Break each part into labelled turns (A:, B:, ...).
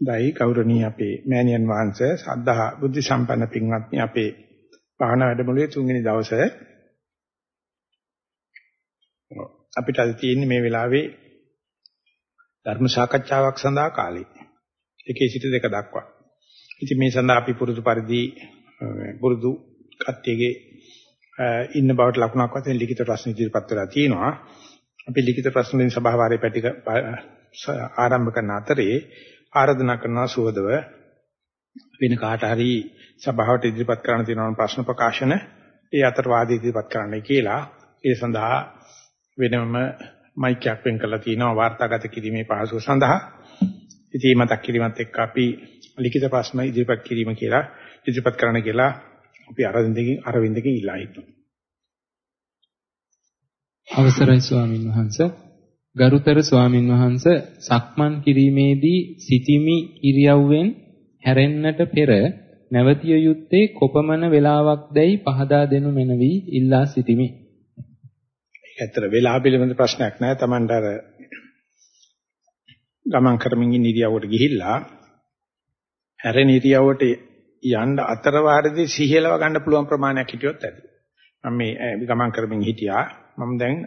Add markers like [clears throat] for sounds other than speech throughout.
A: දෛ ගෞරවණීය අපේ මෑණියන් වහන්සේ සද්ධා බුද්ධ සම්පන්න පින්වත්නි අපේ භාවනා වැඩමුළුවේ තුන්වෙනි දවසේ අපිට අද තියෙන්නේ මේ වෙලාවේ ධර්ම සාකච්ඡාවක් සඳහා කාලය. එකේ සිට දෙක දක්වා. ඉතින් මේ සඳහා අපි පුරුදු පරිදි පුරුදු කට්ටියගේ ඉන්න බවට ලකුණක් වශයෙන් ලිඛිත ප්‍රශ්න ඉදිරිපත් වෙලා තියෙනවා. අපි ලිඛිත ප්‍රශ්න වලින් සභාවාරයේ පැටික ආරම්භ කරන අතරේ ආරාධනා කරනවා සුවදව වෙන කාට හරි සභාවට ඉදිරිපත් කරන්න තියෙන ප්‍රශ්න ප්‍රකාශන ඒ අතර වාදී ඉදිරිපත් කරන්නයි කියලා. ඒ සඳහා වෙනම මයික් එකක් වෙන් කරලා තිනවා වාර්තාගත කිරීමේ පහසුව සඳහා. ඉතින් මතක් කිරීමත් එක්ක අපි ලිඛිත ප්‍රශ්න ඉදිරිපත් කිරීම කියලා ඉදිරිපත් කරන්න කියලා අපි අරවින්දකින් අරවින්දකින් ඉල්ලා හිටමු
B: අවසරයි ස්වාමින් වහන්සේ. ගරුතර ස්වාමින් වහන්ස සක්මන් කිරීමේදී සිටිමි ඉරියව්වෙන් හැරෙන්නට පෙර නැවතිය යුත්තේ කොපමණ වේලාවක් දැයි පහදා දෙනු මැනවි ඉල්ලා සිටිමි.
A: ඒක ඇත්තට වේලාව පිළිබඳ ප්‍රශ්නයක් නෑ. Tamanට අර ගමන් කරමින් ඉන්න ඉරියව්වට ගිහිල්ලා හැරෙන ඉරියව්වට යන්න අතර වාරදී සිහියලව ගන්න පුළුවන් ප්‍රමාණයක් හිටියොත් ඇති. මම මේ ගමන් කරමින් හිටියා. මම දැන්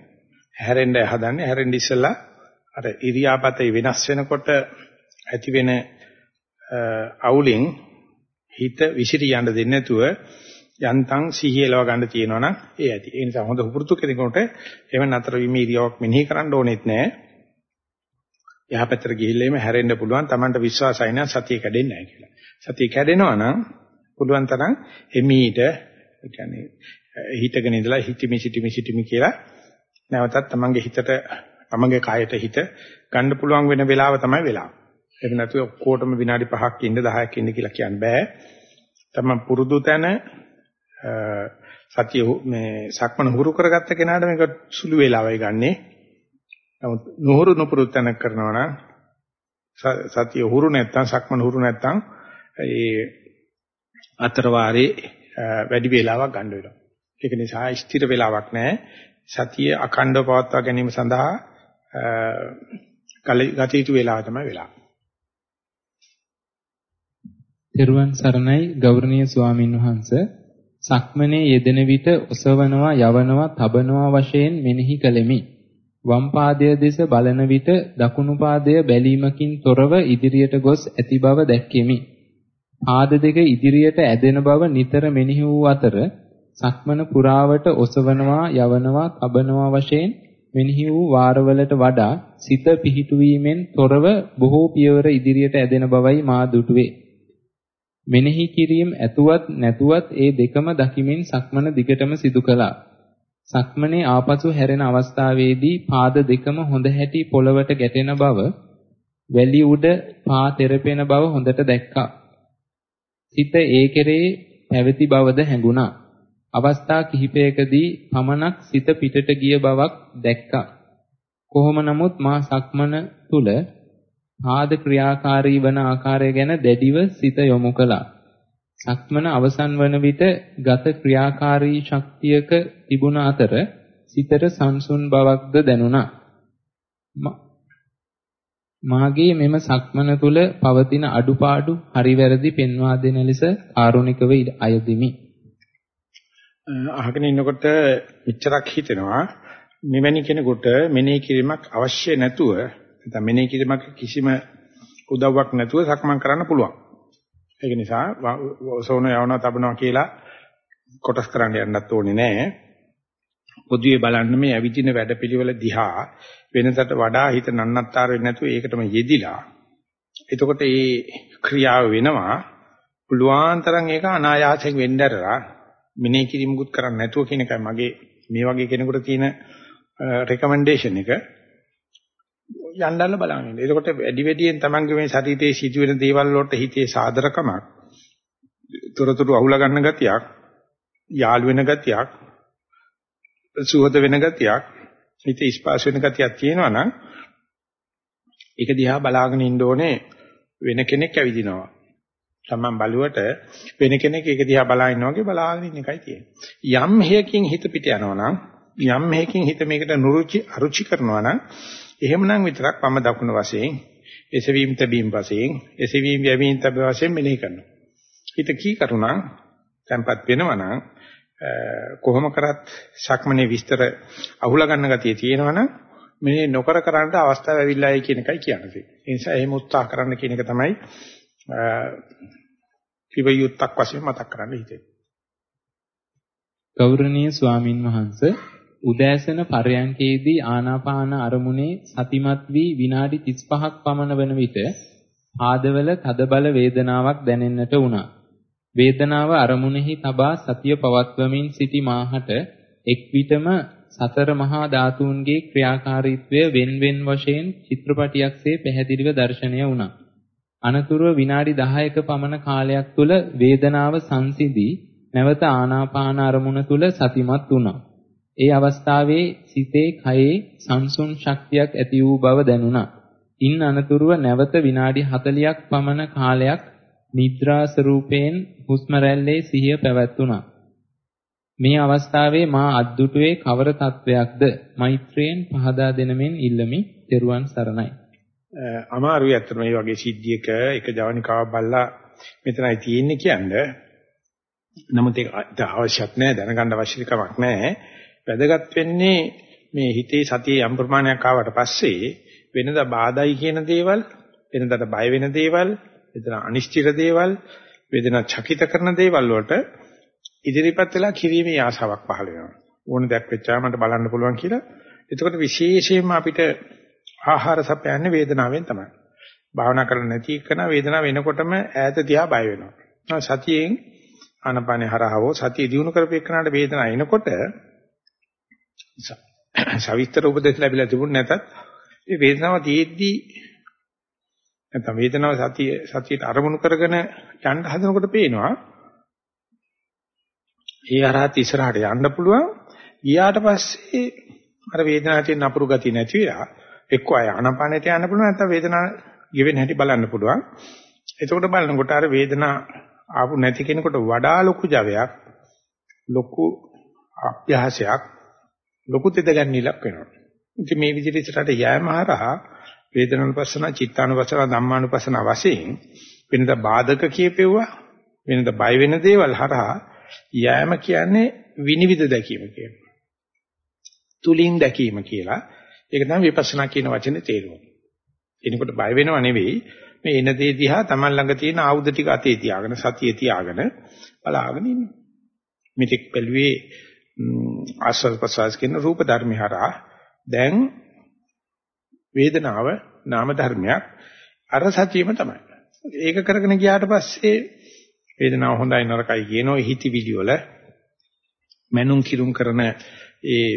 A: හැරෙන්න හදන්නේ හැරෙන්න ඉස්සෙල්ලා අර ඉරියාපතේ වෙනස් වෙනකොට ඇති වෙන අවුලෙන් හිත විසිරී යන්න දෙන්නේ නැතුව යන්තම් සිහියලව ගන්න තියෙනවා නම් ඒ ඇති. ඒ නිසා හොඳ උපුරුතු කෙනෙකුට එව නතර වීම ඉරියාවක් මෙනෙහි කරන්න ඕනෙත් නැහැ. යහපැතට ගිහිල්ලා එimhe හැරෙන්න පුළුවන්. Tamanට විශ්වාසයි නම් සතිය කැඩෙන්නේ නැහැ කියලා. සතිය කැඩෙනවා නම් පුළුවන් තරම් එමීට කියන්නේ හිතගෙන ඉඳලා හිතමි සිටිමි සිටිමි කියලා නැවතත් තමන්ගේ හිතට තමන්ගේ කායට හිත ගන්න පුළුවන් වෙන වෙලාව තමයි වෙලාව. ඒක නැතුව ඔක්කොටම විනාඩි 5ක් ඉන්න 10ක් ඉන්න කියලා කියන්න බෑ. තමන් පුරුදු තැන සතිය මේ සක්මන හුරු කරගත්ත කෙනාට මේක සුළු වෙලාවයි ගන්නෙ. නමුත් නුහුරු නුපුරුදු තැන කරනවා නම් සතිය හුරු නැත්තම් සක්මන හුරු නැත්තම් ඒ අතර වාරේ වැඩි වේලාවක් ගන්න වෙනවා. ඒක නිසා ස්ථිර වෙලාවක් නැහැ. සතිය අඛණ්ඩව පවත්වා ගැනීම සඳහා ගත යුතු වේලාව තමයි වෙලාව.
B: තෙරුවන් සරණයි ගෞරවනීය ස්වාමින් වහන්සේ සක්මනේ යෙදෙන විට ඔසවනවා යවනවා තබනවා වශයෙන් මෙනෙහි කළෙමි. වම් පාදය දෙස බලන විට දකුණු පාදය බැලීමකින් තොරව ඉදිරියට ගොස් ඇති බව දැක්කෙමි. පාද දෙක ඉදිරියට ඇදෙන බව නිතර මෙනෙහි වූ අතර සක්මන පුරාවට ඔසවනවා යවනවා තබනවා වශයෙන් මෙනෙහි වූ වාරවලට වඩා සිත පිහිටුවීමෙන් තොරව බොහෝ පියවර ඉදිරියට ඇදෙන බවයි මා දුටුවේ. මෙනෙහි කිරීම ඇතුවත් නැතුවත් ඒ දෙකම දකිමින් සක්මන දිගටම සිදු කළා. සක්මනේ ආපසු හැරෙන අවස්ථාවේදී පාද දෙකම හොඳ හැටි පොළවට ගැටෙන බව, වැලි උඩ පා තෙරපෙන බව හොඳට දැක්කා. සිත ඒ කෙරේ පැවති බවද හැඟුණා. අවස්ථා කිහිපයකදී පමණක් සිත පිටට ගිය බවක් දැක්කා. කොහොම නමුත් මා සක්මන තුල පාද ක්‍රියාකාරී වන ආකාරය ගැන දැඩිව සිත යොමු කළා. සක්මන අවසන් වන විට ගත ක්‍රියාකාරී ශක්තියක තිබුණ අතර සිතට සංසුන් බවක්ද දැනුණා. මාගේ මෙම සක්මන තුල පවතින අඩුපාඩු හරිවැරදි පෙන්වා දෙන ලෙස කාරුණිකව අයදිමි.
A: අහගෙන ඉන්නකොට මෙච්චරක් හිතෙනවා මෙවැනි කෙනෙකුට මෙනෙහි කිරීමක් අවශ්‍ය නැතුව නැත්නම් මෙනෙහි කිරීමක් කිසිම උදව්වක් නැතුව සක්මන් කරන්න පුළුවන්. ඒක නිසා සෝන යවනවා තබනවා කියලා කොටස් කරන්න යන්නත් ඕනේ නැහැ. පොදුවේ බලන්න මේ ඇවිදින වැඩපිළිවෙල දිහා වෙනතට වඩා හිත නන්නත්තර වෙන්නේ නැතුව ඒකටම යෙදිලා. එතකොට මේ ක්‍රියාව වෙනවා පුළුවන් තරම් ඒක අනායාසයෙන් වෙන්න ඇරලා මිනේ කිරීමකුත් කරන්නේ නැතුව කියන එකයි මගේ මේ වගේ කෙනෙකුට තියෙන රෙකමෙන්ඩේෂන් එක යන්නන්න බලන්න. එතකොට වැඩි වැඩියෙන් Tamange මේ ශරීරයේ සිදුවෙන දේවල් වලට හිතේ සාදරකමක්, තොරතුරු අහුලා ගන්න ගතියක්, යාළු වෙන ගතියක්, සුහද වෙන ගතියක්, හිතේ ස්පාස් වෙන ගතියක් තියෙනවා නම් ඒක දිහා බලාගෙන ඉන්න ඕනේ වෙන කෙනෙක් ඇවිදිනවා. තමන් බලුවට වෙන කෙනෙක් ඒක දිහා බලා ඉන්නා වගේ බලාගෙන ඉන්න එකයි තියෙන්නේ. යම් හේයකින් හිත පිට යනවා නම් යම් හේයකින් හිත මේකට නුරුචි අරුචි කරනවා නම් එහෙමනම් විතරක් මම දකුණ වශයෙන් එසවීම තැබීම වශයෙන් එසවීම යැවීම තැබ වශයෙන් මෙනෙහි කරනවා. හිත කී කරුණා tempat වෙනවා නම් කොහොම කරත් සක්මනේ විස්තර අහුලා ගන්න ගතිය තියෙනවනම් මේ නොකර කරන්න අවස්ථාව ඇවිල්ලායි කියන එකයි කියන්නේ. ඒ නිසා එහෙම උත්සාහ කරන්න කියන එක තමයි කිවියුත්තක් වශයෙන් මතක් කරන්න හිතෙන්නේ.
B: ගෞරවනීය ස්වාමින් වහන්සේ උදෑසන පරයන්කේදී ආනාපාන අරමුණේ සතිමත් වී විනාඩි 35ක් පමණ වන විට ආදවල තදබල වේදනාවක් දැනෙන්නට වුණා. වේදනාව අරමුණෙහි තබා සතිය පවත්වමින් සිටි මාහට එක් විටම සතර මහා ධාතුන්ගේ ක්‍රියාකාරීත්වය wen wen වශයෙන් චිත්‍රපටියක්සේ පැහැදිලිව දැర్శණය වුණා. අනතුරුව විනාඩි 10ක පමණ කාලයක් තුල වේදනාව සංසිඳී නැවත ආනාපාන අරමුණ තුල සතිමත් වුණා. ඒ අවස්ථාවේ සිතේ කයේ සංසුන් ශක්තියක් ඇති වූ බව දැනුණා. ඉන් අනතුරුව නැවත විනාඩි 40ක් පමණ කාලයක් නිද්‍රා ස්වරූපයෙන් හුස්ම රැල්ලේ සිහිය පැවැත්ුණා. මේ අවස්ථාවේ මා අද්දුටුවේ කවර තත්වයක්ද මෛත්‍රියෙන් පහදා දෙනමින් ඉල්ලමි. ත්වන් සරණයි.
A: අමාරුයි අත්‍තර මේ වගේ සිද්ධියක එක ජවනිකාවක් බල්ලා මෙතනයි තියෙන්නේ කියන්නේ. නමුත් ඒක අවශ්‍යත් නැහැ දැනගන්න අවශ්‍ය කමක් නැහැ. වැදගත් වෙන්නේ මේ හිතේ සතියේ යම් ප්‍රමාණයක් ආවට පස්සේ වෙනදා බාධායි කියන දේවල් වෙනදාට බය වෙන දේවල් එතන අනිශ්චිත දේවල් වේදනා චකිත කරන දේවල් වලට ඉදිරිපත් වෙලා කිරීමේ ආසාවක් පහළ වෙනවා. ඕන දෙයක් වෙච්චාම මට බලන්න පුළුවන් කියලා. එතකොට විශේෂයෙන්ම අපිට ආහාර සපයන්නේ වේදනාවෙන් තමයි. භාවනා කරන්න නැති එකන වේදනාව වෙනකොටම ඈත තියා බය වෙනවා. සතියෙන් ආනපානේ හරහවෝ සතිය දිනු කරපේකනට වේදනාව එනකොට සවිස්තර උපදෙස් ලැබිලා තිබුණ නැතත් මේ වේදනාව තියෙද්දි නැත්නම් වේදනාව සතිය සතියට අරමුණු කරගෙන යන්න හදනකොට පේනවා ඒ අරහත් ඉස්සරහට යන්න පුළුවන් ගියාට පස්සේ අර වේදනාවේ තියෙන අපුරු ගතිය නැති වෙලා එක්ක අය ආනපනයට යන්න පුළුවන් නැත්නම් වේදනාව ගෙවෙන හැටි බලන්න පුළුවන් එතකොට බලනකොට අර වේදනාව ආපු නැති කෙනෙකුට වඩා ලොකු ජවයක් ලොකු අභ්‍යාසයක් ලොකු තෙදගන්නීලක් වෙනවා. ඉතින් මේ විදිහට ඉස්සරහට යෑම හරහා වේදනානුපස්සන, චිත්තානුපස්සන, ධම්මානුපස්සන වශයෙන් වෙනද බාධක කියපෙව්වා වෙනද බය වෙන දේවල් හරහා යෑම කියන්නේ විනිවිද දැකීම කියනවා. තුලින් දැකීම කියලා. ඒක තමයි විපස්සනා කියන වචනේ තේරුම. එනකොට බය වෙනව නෙවෙයි මේ එන දේ දිහා Taman ළඟ තියෙන ආයුධ ටික අතේ තියාගෙන සතියේ තියාගෙන බලාගෙන ඉන්නවා. මෙතෙක් බැලුවේ ආස්වාද ප්‍රසවාස කියන රූප ධර්මහරා දැන් වේදනාව නාම ධර්මයක් අර සතියෙම තමයි. ඒක කරගෙන ගියාට පස්සේ වේදනාව හොඳයි නරකයි කියනෝ හිතවිලි වල මනුන් කිරුම් කරන ඒ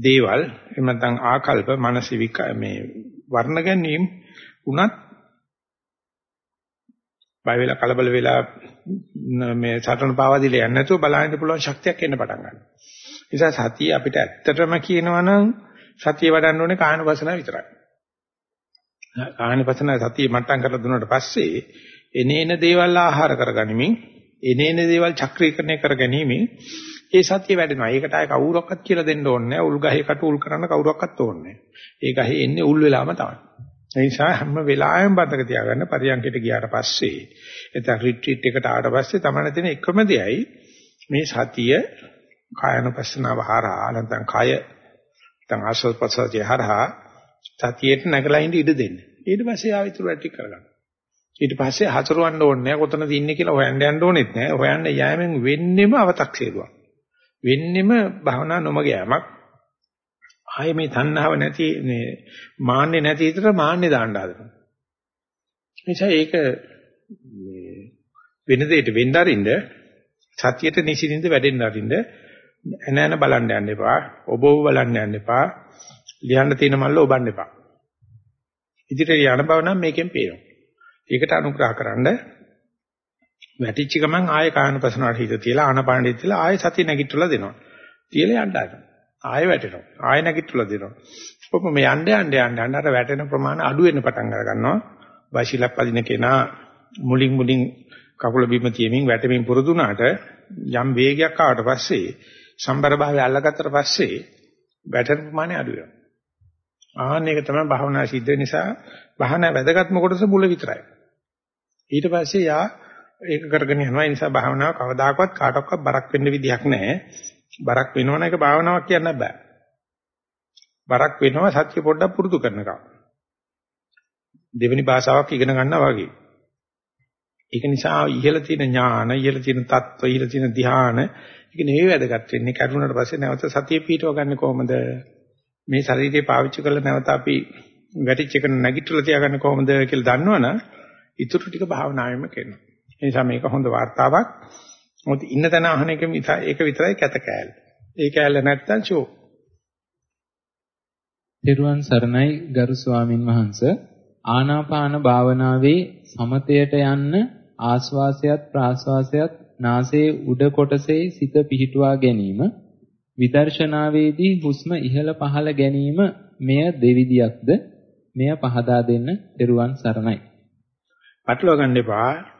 A: දේවල් එහෙම නැත්නම් ආකල්ප මානසික මේ වර්ණ ගැනීම උනත් බය වෙලා කලබල වෙලා මේ සටන පාවා දීලා යන්නේ නැතුව බලන්න පුළුවන් ශක්තියක් එන්න පටන් ගන්නවා. නිසා සතිය අපිට ඇත්තටම කියනවනම් සතිය වඩන්න ඕනේ කායන වසන විතරයි. ආහනපතන සතිය මට්ටම් කරලා දුන්නාට පස්සේ එනේන දේවල් ආහාර කරගනිමින් එනේන දේවල් චක්‍රීකරණය කරගැනීමෙන් ඒ සතිය වැඩෙනවා. ඒකට ආය කවුරක්වත් කියලා දෙන්න ඕනේ නැහැ. උල් ගහේ කට උල් කරන්න කවුරක්වත් ඕනේ නැහැ. ඒ ගහේ එන්නේ උල් වෙලාම තමයි. ඒ නිසා හැම වෙලාවෙම බඳක තියාගන්න පරියන්කයට ගියාට පස්සේ එතන රිට්‍රීට් එකට ආවට පස්සේ තමයි තියෙන එකම දෙයයි මේ සතිය කායනුපස්සනාව හරහා නැත්නම් කය නැත්නම් ආස්වාද ප්‍රසාරය හරහා සතියේට නැගලා ඉඳ ඉඩ දෙන්න. ඊට පස්සේ ආව ඉතුරු ඇටි කරගන්න. ඊට පස්සේ හසුරවන්න ඕනේ නැහැ කොතනද ඉන්නේ කියලා හොයන්න යන්න ඕනෙත් නැහැ. හොයන්න යෑමෙන් වෙන්නෙම අව탁සේරුවක්. වෙන්නෙම භවනා නොමග යෑමක්. ආයේ මේ තණ්හාව නැති මේ මාන්නේ නැති විතර මාන්නේ දාන්න හදනවා. නිසා ඒක මේ වෙන දෙයකට වෙන්න අරින්න සතියට නිසින්ින්ද වැඩෙන්න අරින්න එනෑන බලන්න යන්න එපා. ඔබ ඔබ බලන්න යන්න එපා. ලියන්න තියෙන මල්ල ඔබන්න එපා. ඉදිරියට යන බව නම් මේකෙන් පේනවා. ඒකට අනුග්‍රහකරනද වැටිච්ච ගමන් ආය කායනපසනාවට හිත තියලා ආනපානෙ තියලා ආය සතිය නැගිටලා දෙනවා. තියලා යන්න ආන. ආය වැටෙනවා. ආය නැගිටලා දෙනවා. කොහොම මේ යන්න යන්න යන්න යන්න අර වැටෙන ප්‍රමාණය අඩු වෙන්න පටන් අර ගන්නවා. වශීලක් පදින කෙනා මුලින් මුලින් කකුල බිම තියමින් වැටෙමින් පුරුදු වුණාට යම් වේගයක් ආවට පස්සේ සම්බර භාවය අල්ලගත්තට පස්සේ වැටෙන ප්‍රමාණය අඩු වෙනවා. ආන්න ඒක තමයි භාවනා සිද්ධ වෙන නිසා භාවනා වැදගත්ම කොටස මුල විතරයි. ඊට පස්සේ යා ඒක කරගෙන යනවා. ඒ නිසා භාවනාව කවදාකවත් කාටවත් බරක් වෙන්න විදියක් නැහැ. බරක් වෙනවන එක භාවනාවක් කියන්න බෑ. බරක් වෙනවා සත්‍ය පොඩ්ඩක් පුරුදු කරනකම්. දෙවෙනි භාෂාවක් ඉගෙන ගන්නවා වගේ. ඒක නිසා ඉහළ තියෙන ඥාන, ඉහළ තියෙන තත්ත්ව, ඉහළ තියෙන ධ්‍යාන, ඒක නෙවෙයි වැදගත් වෙන්නේ. කැඩුනට පස්සේ නැවත සතිය පිටව ගන්න කොහොමද? මේ ශරීරය පාවිච්චි කරලා නැවත අපි වැටිච්ච එක නැගිටලා තියාගන්න කොහොමද කියලා දන්නවනම් ඊටු ටික භාවනාවෙම කරනවා. ඒ නිසා මේක හොඳ වார்த்தාවක්. මොකද ඉන්න තැන අහන එක ඒක විතරයි කැත කෑල්ල. ඒ කෑල්ල නැත්තම් ෂෝ.
B: දේරුවන් සරණයි ගරු ස්වාමින් වහන්සේ ආනාපාන භාවනාවේ සමතයට යන්න ආස්වාසයත් ප්‍රාස්වාසයත් නාසයේ උඩ කොටසේ සිත පිහිටුවා ගැනීම විදර්ශනාවේදී හුස්ම ඉහළ පහළ ගැනීම මෙය දෙවිදියක්ද මෙය පහදා දෙන්න දරුවන් සරණයි.
A: පටලවා ගන්න එපා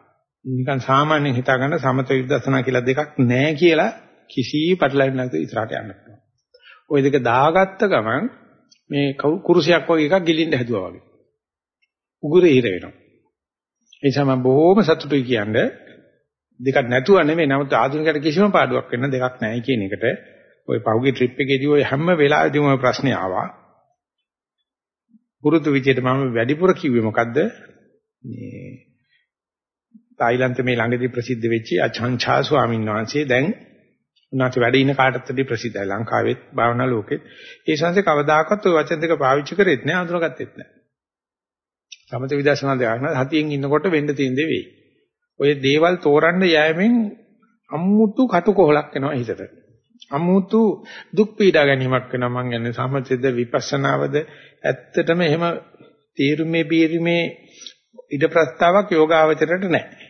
A: නිකන් සාමාන්‍යයෙන් හිතා ගන්න සමත විදර්ශනා කියලා දෙකක් නැහැ කියලා කිසි පටලැවිල්ලක් නැතුව ඉස්සරහට යන්න පුළුවන්. ওই දෙක දාගත්ත ගමන් මේ කුරුසියක් වගේ එකක් ගිලින්න හැදුවා වගේ. උගුරේ හිර වෙනවා. ඒ නිසා මම බොහොම සතුටුයි කියන්නේ දෙකක් නැතුව නෙමෙයි නමුත් ආධුනිකයට කිසිම පාඩුවක් වෙන්න දෙකක් නැහැ කියන එකට ওই පහුගිය ට්‍රිප් එකේදී ওই හැම වෙලාවෙදීම ওই ප්‍රශ්නේ ආවා. පුරුදු විදියට මම වැඩිපුර කිව්වේ මොකද්ද? මේ තායිලන්තේ මේ ළඟදී ප්‍රසිද්ධ වෙච්ච අචංචා ස්වාමීන් වහන්සේ දැන් උනාට වැඩ ඉන කාටත් වැඩි ප්‍රසිද්ධයි ලංකාවෙත් භාවනා ලෝකෙත්. ඒ සංසේ කවදාකවත් ওই වචන දෙක පාවිච්චි කරෙත් නෑ අඳුරගත්තෙත් නෑ. සමත විදර්ශනා දෙයක් නේද හතියෙන් ඉන්නකොට වෙන්න තියෙන දේ වෙයි. ඔය දේවල් තෝරන්න යෑමෙන් අම්මුතු කටුකොහලක් එනවා හිතට. අම්මුතු දුක් පීඩා ගැනීමක් වෙනවා මං කියන්නේ සමථද විපස්සනාවද ඇත්තටම එහෙම තීරුමේ බීරිමේ ඉද ප්‍රස්තාවක් යෝගාවචරයට නැහැ.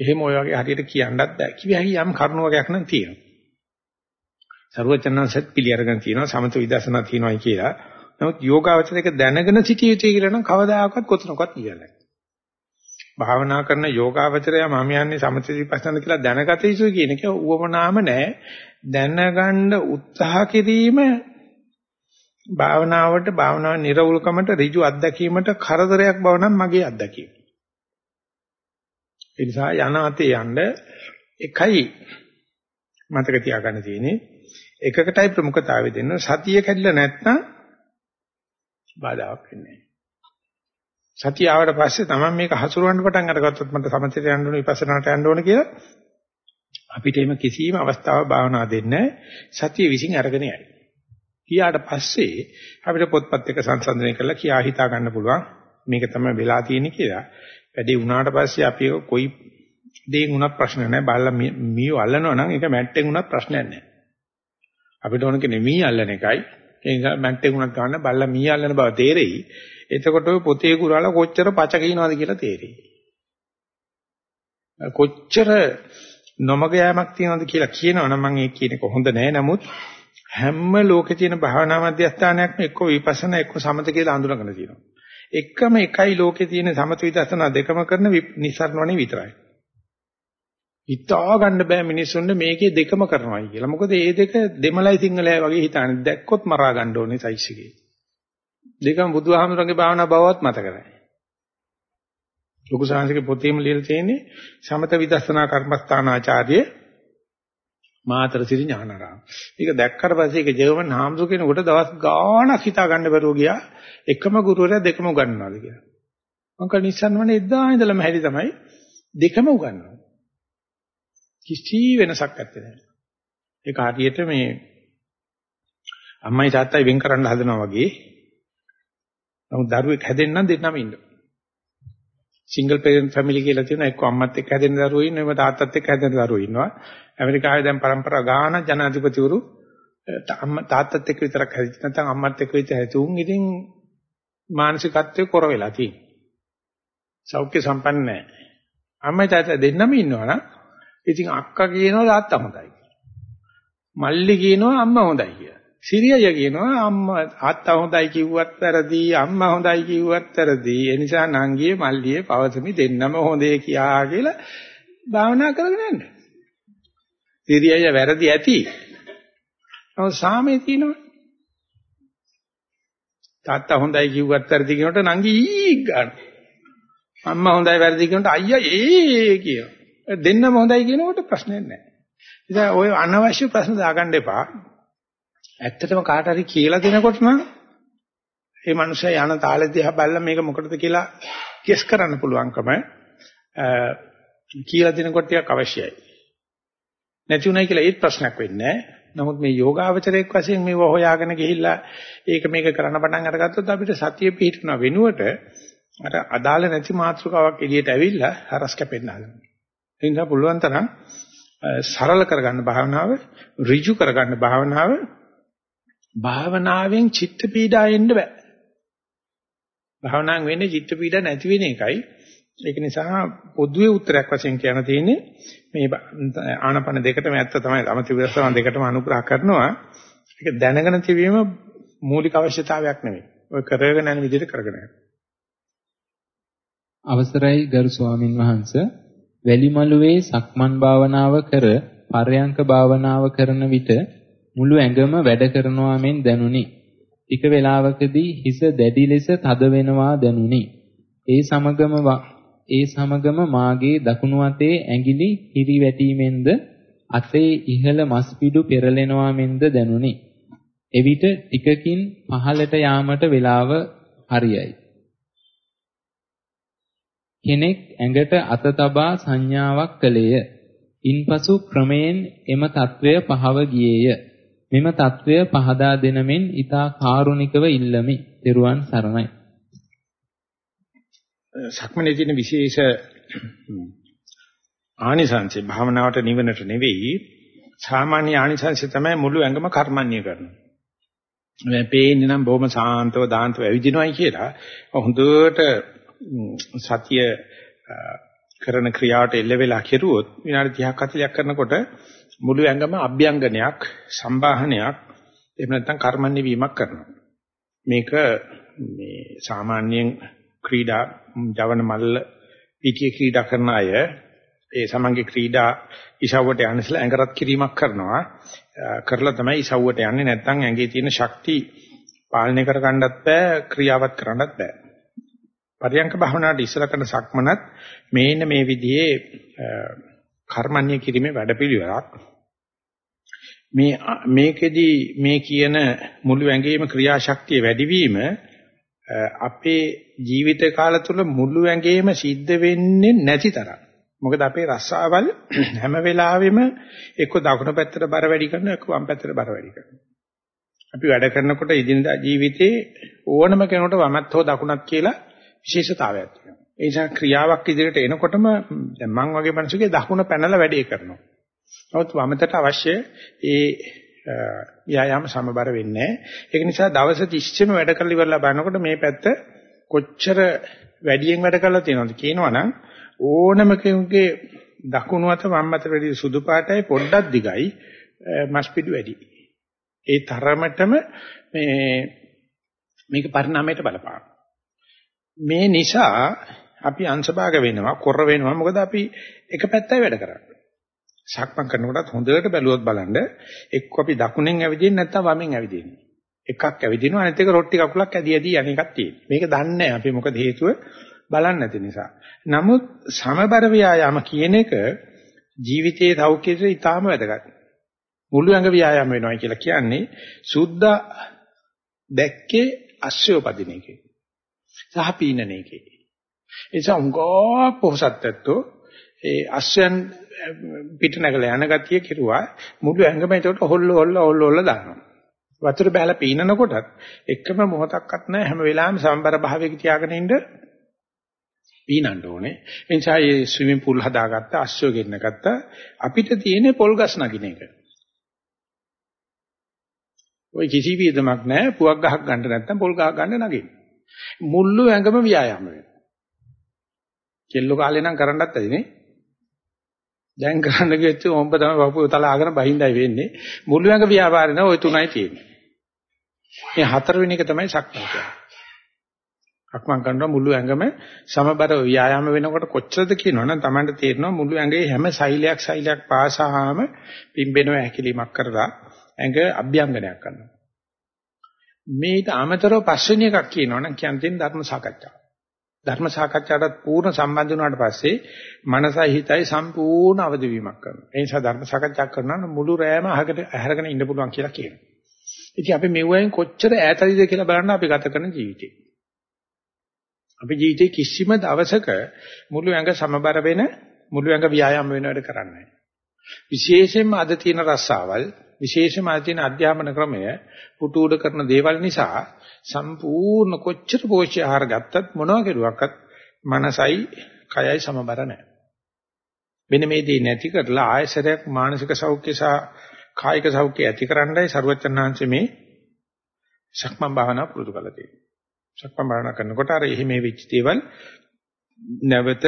A: එහෙම ඔය වගේ හරියට කියන්නත් බෑ. කිවි හැකි යම් කරුණ වර්ගයක් නම් තියෙනවා. සර්වචනන්සත් පිළිඅරගෙන තියෙනවා සමත විදර්ශනා තියෙනවායි කියලා. නමුත් යෝගාවචරයක දැනගෙන සිටිය යුතුයි කියලා නම් කවදාකවත් කොතනකවත් කියන්නේ භාවනා කරන යෝගාවචරය මම යන්නේ සමථ විපස්සනා කියලා දැනගත යුතුයි කියන එක උවමනාම නැහැ. දැනගන්න උත්සාහ කිරීම භාවනාවට භාවනාව නිර්වුල්කමට ඍජු අත්දැකීමට කරදරයක් බව නම් මගේ අත්දැකීම. ඒ නිසා යන අතේ යන්න එකයි මතක තියාගන්න තියෙන්නේ එකකටයි ප්‍රමුඛතාවය දෙන්න සතිය කැඩිලා නැත්නම් බාධාවක් වෙන්නේ නැහැ. සතිය ආවට පස්සේ තමයි මේක හසුරවන්න පටන් අරගත්තොත් මට සමථයට යන්න ඕන විපස්සනාට යන්න ඕන කියලා අපිට එimhe කිසිම අවස්ථාවක් භාවනා දෙන්නේ සතිය විසින් අරගෙන යයි. කියාට පස්සේ අපිට පොත්පත් එක සංසන්දනය කරලා කියා හිතා ගන්න පුළුවන් මේක තමයි වෙලා තියෙන්නේ කියලා. වැඩේ වුණාට පස්සේ අපි කොයි දෙයින් උනත් ප්‍රශ්න නැහැ. බලලා මීව අල්ලනවා නම් ඒක මැට්ටෙන් උනත් ප්‍රශ්නයක් නැහැ. අපිට ඕන කෙනේ මී අල්ලන එකයි. ඒ නිසා මැට්ටෙන් උනත් ගන්න බලලා මී අල්ලන බව තේරෙයි. එතකොට ඔය පොතේ කුරාලා කොච්චර පච කියනවාද කියලා තේරෙයි. කොච්චර නොමග යෑමක් තියනවද කියලා කියනවනම් මම ඒක කියන එක හොඳ නෑ. නමුත් හැම ලෝකේ තියෙන භාවනා මධ්‍යස්ථානයක්ම එක්ක විපස්සනා එක්ක සමත කියලා අඳුනගෙන තියෙනවා. එකම එකයි ලෝකේ තියෙන සමත විදර්ශනා දෙකම කරන නිසරණවනේ විතරයි. හිතා ගන්න බෑ මිනිස්සුන්ට මේකේ දෙකම කරනවායි කියලා. මොකද මේ දෙක දෙමළයි සිංහලයි වගේ හිතානේ. දැක්කොත් මරා ගන්න ඕනේ සයිස් එකේ. දෙකම බුදුහාමුදුරන්ගේ භාවනා බවවත් මතක නැහැ. ලොකු සාංශික පොතේම ලියලා තියෙන්නේ සමත විදර්ශනා කර්මස්ථානාචාර්ය මාතර සිරි ඥානාරාම. ඒක දැක්කට පස්සේ ඒක ජර්මන් හාමුදුර කෙනෙකුට දවස් ගාණක් හිතා ගන්න බැරුව ගියා. එකම ගුරුවරයා දෙකම උගන්වනවාද කියලා. මම කල් නිස්සන්වනේ එදා ඉඳලම හැටි තමයි දෙකම උගන්වනවා. කිසි වෙනසක් නැත්තේ. ඒක හරියට මේ අම්මයි තාත්තයි වෙන් කරන්න හදනවා වගේ. නමුත් දරුවෙක් හැදෙන්න දෙන්නම ඉන්නවා. සිංගල් පේරන්ට් ෆැමිලි කියලා තියෙනවා එක්ක අම්මත් එක්ක හැදෙන දරුවෝ ඉන්නවා එක්ක තාත්තත් එක්ක හැදෙන දරුවෝ ඉන්නවා ඇමරිකාවේ දැන් પરම්පරා ගාන ජනාධිපතිවරු තාත්තත් එක්ක විතරක් හැදිච්ච නැත්නම් අම්මත් එක්ක විතර හැදුන් ඉතින් මානසිකත්වයේ කොර වෙලා තියෙනවා. සෞඛ්‍ය සම්පන්න නැහැ. අම්මයි තාත්තා දෙන්නම ඉන්නවනම් ඉතින් අක්කා කියනවා තාත්තා හොඳයි මල්ලි කියනවා අම්මා හොඳයි කියලා. සිරියය කියනවා අම්මා තාත්තා හොඳයි කිව්වත් වැරදි අම්මා හොඳයි කිව්වත් වැරදි. ඒ නිසා නංගියේ මල්ලියේ පවසමි දෙන්නම හොඳේ කියා කියලා භාවනා කරගෙන යන්න. සිරියය වැරදි ඇති. නමුත් සාමේ තියෙනවා. තාත්තා හොඳයි කිව්වත් වැරදි කියනකොට නංගි ඊ ගන්න. අම්මා හොඳයි වැරදි කියනකොට අයියා ඒ කියනවා. දෙන්නම හොඳයි කියනකොට ප්‍රශ්නයක් නැහැ. ඉතින් ඔය අනවශ්‍ය ප්‍රශ්න දාගන්න එපා. ඇත්තටම කාට හරි කියලා දෙනකොට නම් ඒ මනුස්සයා යන තාලෙ දිහා බලලා මේක මොකටද කියලා කෙස් කරන්න පුළුවන්කම කියලා දෙනකොට ටිකක් අවශ්‍යයි. නැති උනායි කියලා ඒත් ප්‍රශ්නයක් වෙන්නේ නමුත් මේ යෝගාවචරයක් වශයෙන් මේව හොයාගෙන ගිහිල්ලා ඒක මේක කරන්න පටන් අරගත්තොත් අපිට සතිය පිහිටන වෙනුවට අර අදාළ නැති මාත්‍රකාවක් එළියට ඇවිල්ලා හරස් කැපෙන්න හදනවා. ඒ නිසා පුළුවන් තරම් සරල කරගන්න භාවනාව, ඍජු කරගන්න භාවනාව භාවනාවෙන් චිත්ත පීඩා එන්න බෑ. භාවනාවෙන් වෙන්නේ චිත්ත පීඩා නැති වෙන එකයි. ඒක නිසා පොදුවේ උත්තරයක් වශයෙන් කියන්න තියෙන්නේ මේ ආනපන දෙකටම ඇත්ත තමයි අමති විරසන දෙකටම අනුග්‍රහ කරනවා. ඒක දැනගෙන තිබීම මූලික අවශ්‍යතාවයක් නෙවෙයි. ඔය කරගෙන යන විදිහට කරගෙන යන්න.
B: අවසරයි ගරු ස්වාමින් වහන්සේ වැලිමලුවේ සක්මන් භාවනාව කර පරයන්ක භාවනාව කරන විට මුළු ඇඟම වැඩ කරනවා මෙන් දැනුනි. ටික වේලාවකදී හිස දැඩි ලෙස තද වෙනවා දැනුනි. ඒ සමගම ඒ සමගම මාගේ දකුණු අතේ ඇඟිලි හිරි වැටීමෙන්ද අතේ ඉහළ මස් පිඩු පෙරලෙනවා මෙන්ද දැනුනි. එවිට ටිකකින් පහළට යාමට වේලාව හරියයි. කෙනෙක් ඇඟට අත තබා සංඥාවක් කළේය. ඉන්පසු ක්‍රමයෙන් එම తත්වය පහව ගියේය. මෙම తත්වය පහදා දෙනමින් ඊතා කාරුණිකව ඉල්ලමි. ත්වන් සරණයි.
A: සක්මනේ තියෙන විශේෂ ආනිසංසය භාවනාවට නිවනට නෙවෙයි සාමාන්‍ය ආනිසංසය තමයි මුළු ඇඟම කර්මන්නේ කරනවා. මේ පේන්නේ නම් බොහොම සාන්තව දාන්තව ඇවිදිනවයි කියලා හොඳට සතිය කරන ක්‍රියාවට එල්ල වෙලා කෙරුවොත් විනාඩි 30ක් 40ක් කරනකොට මුළු ඇඟම අභ්‍යංගනයක් සම්බාහනයක් එහෙම නැත්නම් කර්මන්නේ වීමක් කරනවා. මේක මේ සාමාන්‍යයෙන් ක්‍රීඩා ජවන මල්ල පිටියේ ක්‍රීඩා කරන අය ඒ සමන්ගේ ක්‍රීඩා ඉසව්වට යන ඉස්සලා ඇඟරත් කිරීමක් කරනවා. කරලා තමයි ඉසව්වට යන්නේ නැත්නම් ඇඟේ තියෙන ශක්ති පාලනය කරගන්නත් බෑ ක්‍රියාවත් කරන්නත් බෑ. පරියංක භාවනාවට ඉස්සර කරන සක්මනත් මේන මේ විදිහේ කර්මන්නේ කිරීමේ වැඩපිළිවෙලක් මේ මේකෙදි මේ කියන මුළු ඇඟේම ක්‍රියාශක්තිය වැඩිවීම අපේ ජීවිත කාල තුල මුළු ඇඟේම සිද්ධ වෙන්නේ නැති තරම් මොකද අපේ රස්සාවල් [clears throat] හැම වෙලාවෙම එක්ක දකුණු පැත්තට බර වැඩි කරනවා එක්ක වම් පැත්තට බර වැඩි කරනවා අපි වැඩ කරනකොට ඉදිනදා ජීවිතේ ඕනම කෙනෙකුට වමත් හෝ දකුණක් කියලා විශේෂතාවයක් තියෙනවා. ඒ නිසා ක්‍රියාවක් ඉදිරියට එනකොටම දැන් මං වගේ මිනිස්සුගේ දකුණ පැනලා වැඩේ කරනවා. නමුත් වමතට අවශ්‍ය ඒ ව්‍යායාම සමබර වෙන්නේ ඒක නිසා දවස් 30ෙම වැඩ කරලා ඉවරලා බලනකොට මේ පැත්ත කොච්චර වැඩියෙන් වැඩ කරලා තියෙනවද කියනවනම් ඕනම කෙනෙකුගේ දකුණු අත වම් අත වැඩි සුදු පාටයි පොඩ්ඩක් දිගයි මස්පිඩු වැඩි. ඒ තරමටම මේ මේක පරිණාමයට බලපාන. මේ නිසා අපි අංශභාග වෙනවා, කොර වෙනවා. මොකද අපි එක පැත්තයි වැඩ කරන්නේ. සක්මන් කරනකොටත් හොඳට බැලුවොත් බලන්න එක්ක අපි දකුණෙන් ඇවිදින්නේ නැත්නම් වමෙන් ඇවිදින්නේ. එකක් ඇවිදිනවා අනිත් එක රොට්ටි කකුලක් ඇදී ඇදී යන එකක් තියෙනවා. මේක දන්නේ අපි මොකද හේතුව බලන්නේ නැති නිසා. නමුත් සමබර ව්‍යායාම කියන එක ජීවිතයේ සෞඛ්‍යයට ඉතාම වැදගත්. මුළු ඇඟ ව්‍යායාම වෙනවා කියලා කියන්නේ සුද්ධ දැක්කේ අශ්වපදින එකේ. සහ පීනන එකේ. ඒ නිසා උංගෝ පොහසත්ත්වෝ ඒ අස්යන් පිට නැගලා යන ගතිය කිරුවා මුළු ඇඟම ඒකට හොල්ල හොල්ල හොල්ල හොල්ල දානවා. වතුර බැලලා පීනනකොටත් එකම මොහොතක්වත් නැහැ හැම වෙලාවෙම සම්බර භාවයක තියාගෙන ඉන්න පීනන්න ඕනේ. ඒ නිසා මේ ස්විමින් pool හදාගත්ත අස්සෝ ගෙන්න ගත්ත අපිට තියෙන්නේ පොල් ගස් නගින එක. ওই කිසි වියදමක් නැහැ පුවක් ගහක් ගන්න නැත්නම් පොල් ගහක් ගන්න නගින්න. මුල්ලු ඇඟම ව්‍යායාම වෙනවා. කෙල්ල කාලේ නම් කරන්නත් ඇතිනේ. දැන් කරන්න ගියොත් ඔම්බ තමයි වපුව තලාගෙන බහින්දයි වෙන්නේ. මුල්ලු ඇඟ ව්‍යාපාරේ නෝ ওই තුනයි තියෙන්නේ. මේ හතරවෙනි එක තමයි සක්මන් කියන්නේ. අක්මන් කරනවා මුළු ඇඟම සමබර ව්‍යායාම වෙනකොට කොච්චරද කියනවනම් Tamanට තේරෙනවා මුළු ඇඟේ හැම සෛලයක් සෛලයක් පාසාම පිම්බෙනවා හැකිලිමක් කරලා ඇඟ අභ්‍යංගනයක් කරනවා. මේට අමතරව පස්වෙනි එකක් කියනවනම් කියන්නේ ධර්ම සාකච්ඡාව. ධර්ම සාකච්ඡාටත් පූර්ණ සම්බන්ධ වුණාට පස්සේ මනසයි හිතයි සම්පූර්ණ අවදි වීමක් කරනවා. ඒ නිසා ධර්ම සාකච්ඡා කරනවා මුළු රෑම අහකට ඇහැරගෙන ඉන්න පුළුවන් කියලා කියනවා. ඉතින් අපි මෙව්වෙන් කොච්චර ඈතයිද කියලා බලන්න අපි ගත කරන ජීවිතේ. අපි ජීවිතේ කිසිම දවසක මුළු ඇඟ සමබර වෙන මුළු ඇඟ ව්‍යායාම වෙන වැඩ කරන්නේ විශේෂයෙන්ම අද තියෙන රස්සාවල් විශේෂයෙන්ම අද තියෙන අධ්‍යාපන ක්‍රමය පුටු උඩ කරන දේවල් නිසා සම්පූර්ණ කොච්චර පෝෂ්‍ය ආහාර ගත්තත් මොනවා කෙරුවක්වත් මනසයි කයයි සමබර නැහැ. මෙන්න මේ දේ නැති කරලා ආයසරයක් මානසික සෞඛ්‍ය සහ කායික සෞඛ්‍ය ඇතිකරන්නයි ਸਰවචන්නාංශ මේ සක්මන් භාවනා පුරුදු කළ තියෙන්නේ. සක්මන් භාවනා කරනකොට අර එහි මේ වෙච්ච දේවල් නැවත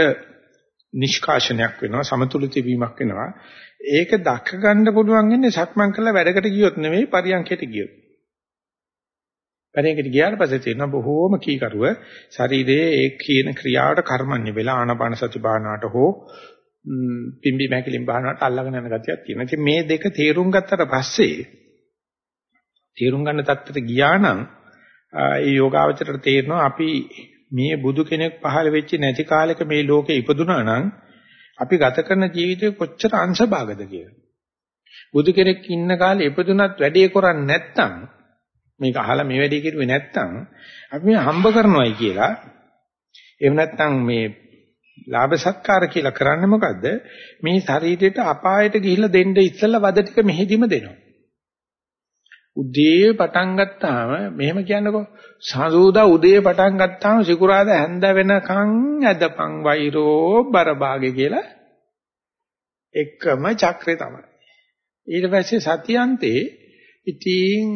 A: නිෂ්කාශනයක් වෙනවා සමතුලිත වීමක් වෙනවා. ඒක දක ගන්න පුළුවන් ඉන්නේ සක්මන් කළා වැඩකට ගියොත් නෙමෙයි පරියන්කයට ගියොත්. පරියන්කට ගියාට පස්සේ තියෙන බොහෝම කීකරුව ශරීරයේ ඒ කියන ක්‍රියාවට කර්මන්නේ වෙලා ආනාපාන සති භාවනාවට හෝ පිම්බි මැකිලින් භාවනාවට අල්ලගෙන යන ගතියක් තියෙනවා. ඉතින් මේ දෙක තේරුම් ගත්තට පස්සේ තේරුම් ගන්න තත්ත්වයට ගියා නම් ඒ යෝගාවචරයට තේරෙනවා අපි මේ බුදු කෙනෙක් පහළ වෙච්ච නැති කාලෙක මේ ලෝකේ ඉපදුනා නම් අපි ගත කරන ජීවිතේ කොච්චර අංශභාගද කියලා. බුදු කෙනෙක් ඉන්න කාලේ ඉපදුනත් වැඩේ කරන්නේ නැත්නම් මේක අහලා මේ වැඩේ කරුවේ නැත්නම් අපි මේ හම්බ කරනවායි කියලා එහෙම නැත්නම් මේ ලාභ සත්කාර කියලා කරන්නේ මොකද්ද? මේ ශරීරයට අපායට ගිහිල්ලා දෙන්න ඉස්සෙල්ලා වද ටික මෙහෙදිම දෙනවා. උදේ පටන් ගත්තාම මෙහෙම කියන්නකෝ සාසුදා උදේ පටන් ගත්තාම සිකුරාදා හැන්ද වෙනකන් ඇදපන් වෛරෝ බරභාගේ කියලා එකම චක්‍රේ තමයි. ඊට පස්සේ සතියන්තේ ඉතින්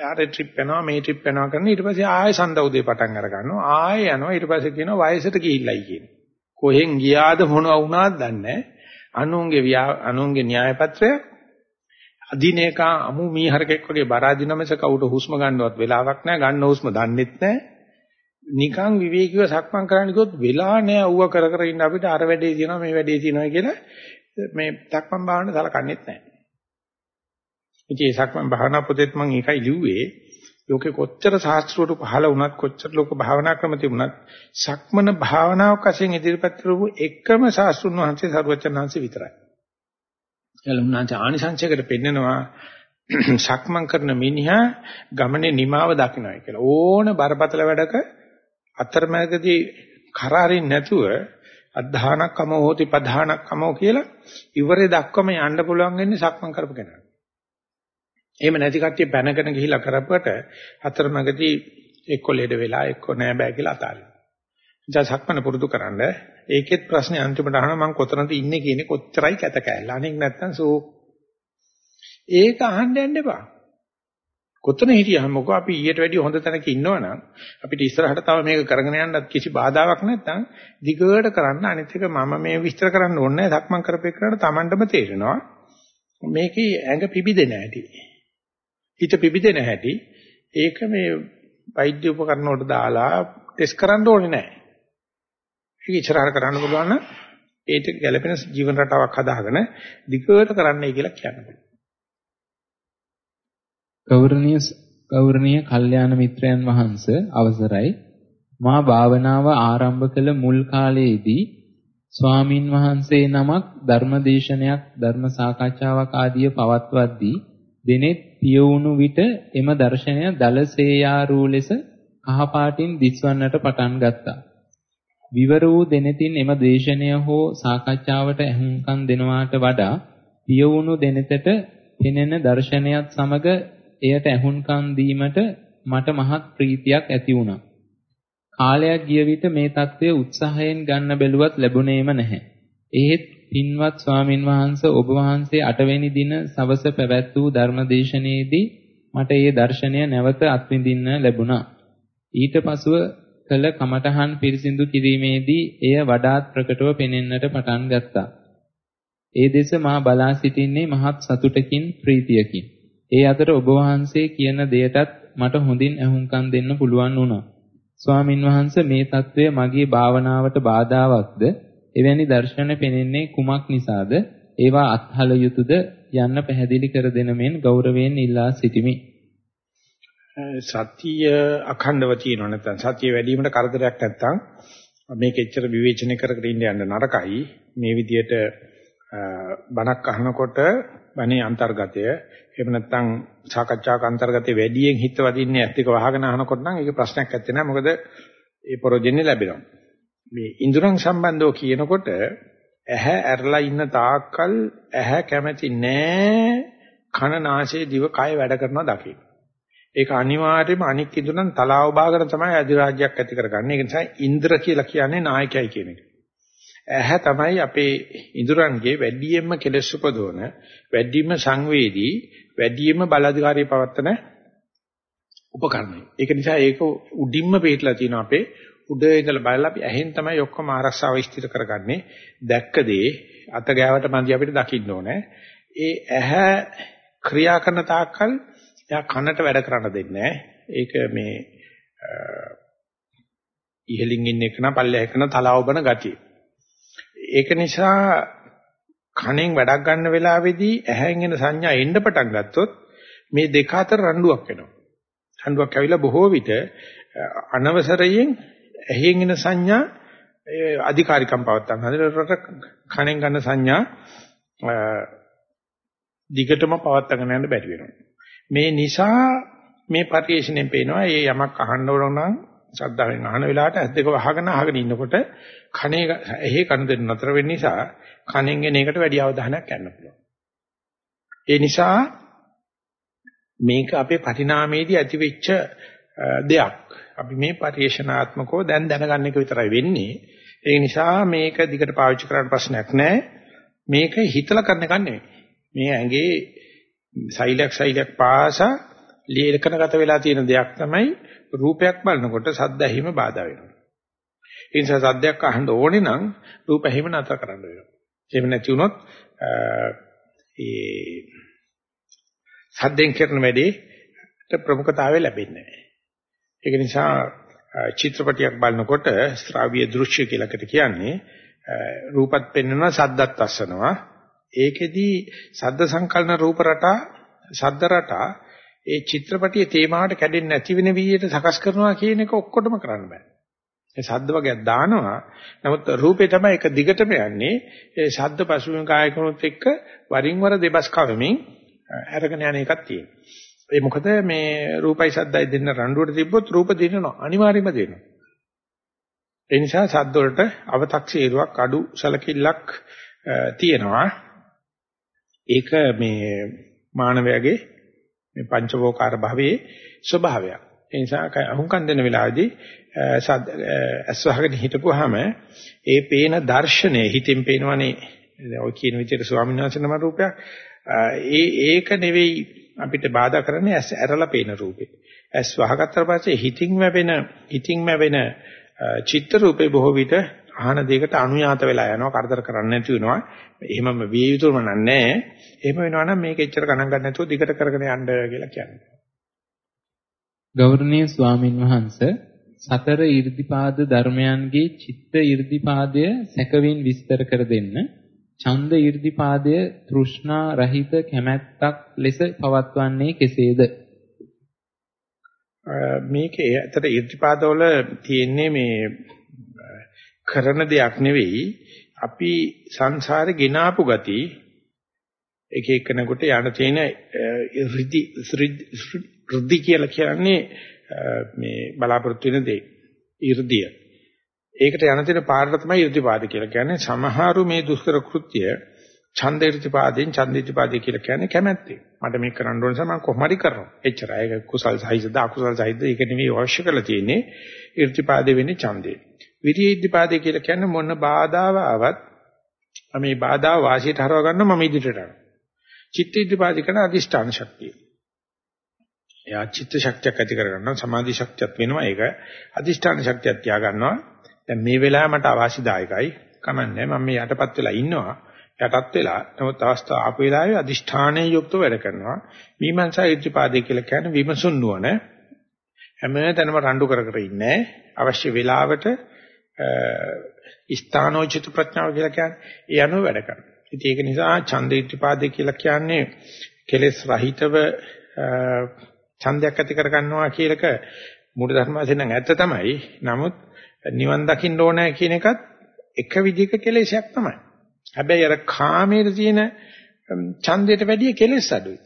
A: ආර ට්‍රිප් යනවා මේ ට්‍රිප් යනවා කරන ඊට පස්සේ ආයෙ සඳ උදේ පටන් අර ගන්නවා. ආයෙ යනවා ඊට පස්සේ කියනවා වයසට ගිහිල්ලයි කියන්නේ. කොහෙන් ගියාද මොනවා වුණාද දන්නේ අනුන්ගේ අනුන්ගේ න්‍යාය පත්‍රය අදිනේක අමු මීහරකෙක් වගේ බරාදිනමස කවුට හුස්ම ගන්නවත් වෙලාවක් නැහැ ගන්න හුස්ම දන්නෙත් නැහැ. නිකන් විවේකීව සක්මන් කරන්න ගියොත් වෙලා නැහැ ඌව කර කර ඉන්න අපිට අර වැඩේ තියෙනවා මේ වැඩේ තියෙනවා කියලා මේ සක්මන් භාවන සලකන්නේත් නැහැ. ඉතින් ඒ සක්මන් භාවනා පොතේත් මම ඒකයි ලිව්වේ ලෝකේ කොච්චර ශාස්ත්‍රවලු පහළ වුණත් කොච්චර ලෝක භාවනා ක්‍රම තිබුණත් සක්මන භාවනාවක් වශයෙන් ඉදිරිපත් කරපු එකම ශාස්ත්‍රුන් වහන්සේ සරුවචනාංශ විතරයි. එළුණාච ආනිසංශයකට පෙන්නනවා [clears throat] සක්මන් කරන මිනිහා ගමනේ නිමාව දකින්නයි කියලා. ඕන බරපතල වැඩක අතරමැදදී කරාරින් නැතුව අධධානක්කම හෝති පධානක්කම කියලා ඉවරේ දක්වම යන්න පුළුවන් වෙන්නේ සක්මන් කරපු කෙනාට. එහෙම නැති කට්ටිය පැනගෙන ගිහිලා කරපුවට අතරමඟදී එක්ක ලෙඩ වෙලා එක්ක නෑ බෑ කියලා අතාරිනවා. ඉතින් සක්මන පුරුදු කරන්න ඒකෙත් ප්‍රශ්නේ අන්තිමට අහනවා මම කොතනද ඉන්නේ කියන්නේ කොච්චරයි කැත කෑල්ල. අනෙක් නැත්තම් සෝ ඒක අහන්න යන්න එපා. කොතන හිටියම මොකෝ අපි ඊට වැඩිය හොඳ තැනක ඉන්නවනම් අපිට ඉස්සරහට තව මේක කරගෙන යන්නත් කිසි බාධාවක් නැත්නම් දිගට කරන්න අනිත් එක මම මේ විස්තර කරන්න ඕනේ නැහැ. සක්මන් කරපේ කරලා Tamanටම තේරෙනවා. මේකේ ඇඟ පිබිදෙන හැටි. හිත පිබිදෙන හැටි ඒක මේ වෛද්‍ය උපකරණ වලට දාලා ටෙස්ට් කරන්න ඕනේ නැහැ. ඒක ඉස්සරහට කරන්න පුළුවන් නම් ඒට ගැළපෙන ජීවන රටාවක් හදාගෙන දිගට කරන්නයි කියලා කියන්න
B: ගෞරවනීය ගෞරවනීය කල්යාණ මිත්‍රයන් වහන්සේ අවසරයි මා භාවනාව ආරම්භ කළ මුල් කාලයේදී ස්වාමින් වහන්සේ නමක් ධර්මදේශනයක් ධර්ම සාකච්ඡාවක් ආදිය පවත්වද්දී දෙනෙත් පියවුණු විට එම දර්ශනය දලසේයාරූ ලෙස කහපාටින් දිස්වන්නට පටන් ගත්තා. විවර වූ දෙනෙතින් එම දේශනය හෝ සාකච්ඡාවට ඇහුම්කන් දෙනවාට වඩා පියවුණු දෙනෙතට පෙනෙන දර්ශනයත් සමග එයට ඇහුම්කන් දීමට මට මහත් ප්‍රීතියක් ඇති වුණා. කාලයක් ගිය විට මේ தત્ත්වය උත්සාහයෙන් ගන්න බැලුවත් ලැබුණේම නැහැ. එහෙත් පින්වත් ස්වාමින් වහන්සේ ඔබ වහන්සේ 8 වෙනි දින සවස පැවැත් වූ ධර්මදේශනයේදී මට ඒ දර්ශනය නැවත අත්විඳින්න ලැබුණා. ඊට පසුව කළ කමඨහන් පිරිසිදු කිරීමේදී එය වඩාත් ප්‍රකටව පෙනෙන්නට පටන් ගත්තා. ඒ දෙස මා බලා සිටින්නේ මහත් සතුටකින් ප්‍රීතියකින්. ඒ අතර ඔබ වහන්සේ කියන දෙයටත් මට හොඳින් අහුම්කම් දෙන්න පුළුවන් වුණා. ස්වාමින් වහන්සේ මේ తත්වය මගේ භාවනාවට බාධාවත්ද? එවැනි දර්ශන පෙනෙන්නේ කුමක් නිසාද? ඒවා අත්හල යුතුයද යන්න පැහැදිලි කර දෙන මෙන් ගෞරවයෙන් ඉල්ලා සිටිමි.
A: සතිය අඛණ්ඩව තියෙනවා නැත්නම් සතිය වැඩි වීමට කරදරයක් නැත්නම් මේක එච්චර විවේචනය කර කර ඉන්න යන්න නරකයි. මේ විදියට බණක් අහනකොට බණේ අන්තර්ගතය. එහෙම නැත්නම් සාකච්ඡාක අන්තර්ගතය වැඩියෙන් හිත වදින්නේ ඇත්ත එක වහගෙන අහනකොට නම් ඒක ප්‍රශ්නයක් නැත්තේ නෑ මොකද ඒ ප්‍රොජෙන්නේ ලැබෙනවා. මේ ඉඳුරන් සම්බන්ධව කියනකොට ඇහැ ඇරලා ඉන්න තාක්කල් ඇහැ කැමති නෑ කන නාසය දිව කය වැඩ කරනවා දකින්න ඒක අනිවාර්යයෙන්ම අනික් ඉදරන් තලාව බාගෙන තමයි අධිරාජ්‍යයක් ඇති කරගන්නේ. ඒ නිසා ඉන්ද්‍ර කියලා කියන්නේ නායකයයි කියන එක. ඇහැ තමයි අපේ ඉදරන්ගේ වැඩියෙන්ම කෙලෙස් උපදවන, වැඩියෙන්ම සංවේදී, වැඩියෙන්ම බලාධිකාරී පවත්තන උපකරණය. ඒක නිසා ඒක උඩින්ම පිටලා තියෙනවා අපේ උඩ ඉඳලා බලලා අපි ඇහෙන් තමයි ඔක්කොම ආරක්ෂාව ඉස්තිර කරගන්නේ. දැක්ක දේ අත ගෑවට මන්දි අපිට දකින්න ඕනේ. ඒ ඇහැ ක්‍රියා කරන තාක්කල් එයා කනට වැඩ කරන්න දෙන්නේ ඒක මේ ඉහලින් ඉන්න එක නා පල්ලෙහ එක නා තලාවබන ගතිය. ඒක නිසා කණෙන් වැඩක් ගන්න වෙලාවේදී ඇහෙන් එන සංඥා එන්න පටන් ගත්තොත් මේ දෙක අතර රණ්ඩුවක් වෙනවා. රණ්ඩුවක් ඇවිල්ලා බොහෝ විට අනවසරයෙන් ඇහෙන් එන සංඥා අධිකාරිකම් පවත්තන් හදලා කණෙන් ගන්න සංඥා දිගටම පවත්තගෙන යන්න බැරි වෙනවා. මේ නිසා මේ පරිශ්‍රණයෙන් පේනවා මේ යමක් අහන්න ඕන නම් ශ්‍රද්ධාවෙන් අහන වෙලාවට ඇස් දෙක වහගෙන අහගෙන ඉන්නකොට කනේ එහි කන දෙන්න නතර වෙන්න නිසා කනෙන් එන එකට වැඩි අවධානයක් ගන්න පුළුවන්. ඒ නිසා මේක අපේ පරිණාමයේදී ඇතිවෙච්ච දෙයක්. අපි මේ පරිේශනාත්මකව දැන් දැනගන්න එක විතරයි වෙන්නේ. ඒ නිසා මේක දිගට පාවිච්චි කරන්න ප්‍රශ්නයක් නැහැ. මේක හිතලා කරන එකක් නෙවෙයි. මේ ඇඟේ සෛලයක් සෛලයක් පාසා ලේඛනගත වෙලා තියෙන දෙයක් තමයි රූපයක් බලනකොට සද්ද ඇහිම බාධා වෙනවා. ඒ නිසා සද්දයක් අහන්න ඕනේ නම් රූප ඇහිම නතර කරන්න වෙනවා. එහෙම නැති වුණොත් ඒ සද්දෙන් කරන වැඩේට ප්‍රමුඛතාවය ලැබෙන්නේ නැහැ. ඒක නිසා චිත්‍රපටියක් බලනකොට ශ්‍රාව්‍ය දෘශ්‍ය කියලා කියන්නේ රූපත් පෙන්වනවා සද්දත් අස්සනවා ඒකෙදී සද්ද සංකලන රූප රටා සද්ද රටා ඒ චිත්‍රපටියේ තේමාවට කැඩෙන්නේ නැති වෙන විදිහට සකස් කරනවා කියන එක ඔක්කොටම කරන්න බෑ. ඒ සද්ද වර්ගයක් දානවා. නමුත් රූපේ තමයි එක දිගටම යන්නේ. ඒ සද්ද පසුබිම් කායකනොත් එක්ක වරින් වර දෙබස් කවමින් අරගෙන යන එකක් තියෙනවා. ඒ මොකද මේ රූපයි සද්දයි දෙන්න රණ්ඩුවට තිබ්බොත් රූප දිනනවා. අනිවාර්යයෙන්ම දෙනවා. ඒ නිසා සද්ද වලට අව탁සීරුවක් අඩු සලකිල්ලක් තියෙනවා. ඒක මේ මානවයාගේ මේ පංචවෝකාර භවයේ ස්වභාවයක්. ඒ නිසා අහුම්කම් දෙන වෙලාවේදී අස්වහගෙන හිටපුවාම ඒ පේන දර්ශනය හිතින් පේනවනේ ඔය කියන විදිහට ස්වාමීන් වහන්සේ නම රූපයක් ඒ ඒක නෙවෙයි අපිට බාධා කරන්නේ ඇස් ඇරලා පේන රූපේ. ඇස් වහගත්තට පස්සේ හිතින් මැවෙන හිතින් මැවෙන චිත්ත රූපේ බොහෝ විට ආහන දෙයකට අනුයාත වෙලා යනවා කරදර කරන්නේ නැති වෙනවා. එහෙමම විය යුතුම නැහැ. එහෙම වෙනවා නම් මේක එච්චර ගණන් ගන්න නැතුව දිගට කරගෙන යන්න කියලා කියන්නේ.
B: ගෞරවනීය ස්වාමින් වහන්සේ සතර 이르දිපාද ධර්මයන්ගේ චිත්ත 이르දිපාදය සැකවින් විස්තර කර දෙන්න. ඡන්ද 이르දිපාදය තෘෂ්ණා රහිත කැමැත්තක් ලෙස පවත්වන්නේ කෙසේද?
A: මේකේ ඇත්තට 이르දිපාදවල තියෙන්නේ මේ කරන දෙයක් නෙවෙයි අපි සංසාරේ ගෙනාපු ගති එක එකනකොට යන තේන ඍදි ඍදි කියලා කියන්නේ මේ බලාපොරොත්තු වෙන දේ. 이르දිය ඒකට යන තියෙන පාරට තමයි 이르දිපාද කියලා කියන්නේ සමහරු මේ දුෂ්කර කෘත්‍ය ඡන්ද ඉර්තිපාදෙන් ඡන්ද ඉර්තිපාදේ කියලා කියන්නේ කැමැත්තෙන්. මට මේක කරන්න ඕන නිසා මම කොහොම හරි කරනවා. එච්චරයි. ඒක කුසල් සහිතද අකුසල් සහිතද ඒක නෙවෙයි අවශ්‍ය කරලා තියෙන්නේ. ඉර්තිපාදේ වෙන්නේ ඡන්දේ. විරිය ඉර්තිපාදේ කියලා කියන්නේ මොන බාධාව ආවත් මේ බාධා වාසියට හරව ගන්න මම ඉදිරියට යනවා. චිත්ත ඉර්තිපාදේ කරන අදිෂ්ඨාන ශක්තිය. එයා චිත්ත ශක්තියක් ඇති කරගන්නවා සමාධි ශක්තියක් වෙනවා ඒක අදිෂ්ඨාන ශක්තියක් තියා ගන්නවා. දැන් මේ වෙලාවේ මට අවාසිදායකයි. කමන්නේ මම මේ යටපත් වෙලා ඉන්නවා. යටත් වෙලා නමුත් අවස්ථාව ආපු වෙලාවේ අදිෂ්ඨානයේ යුක්තව වැඩ කරනවා. විමර්ශා ඉර්ධිපාදේ කියලා කියන්නේ විමසුන් නුවණ හැම තැනම රණ්ඩු කර කර ඉන්නේ අවශ්‍ය වෙලාවට ස්ථානෝචිත ප්‍රඥාව කියලා කියන්නේ ඒ අනුව වැඩ කරනවා. ඉතින් ඒක නිසා ඡන්ද ඉර්ධිපාදේ කියලා කියන්නේ කෙලෙස් රහිතව ඡන්දයක් ඇති කර ගන්නවා කියලක මූල ධර්ම වශයෙන් නම් ඇත්ත තමයි. නමුත් නිවන් දකින්න ඕනේ කියන එකත් එක විදිහක කෙලෙසයක් තමයි. හැබැයි අර කාමයේ තියෙන ඡන්දයට වැඩිය කෙලෙස් අඩුයි.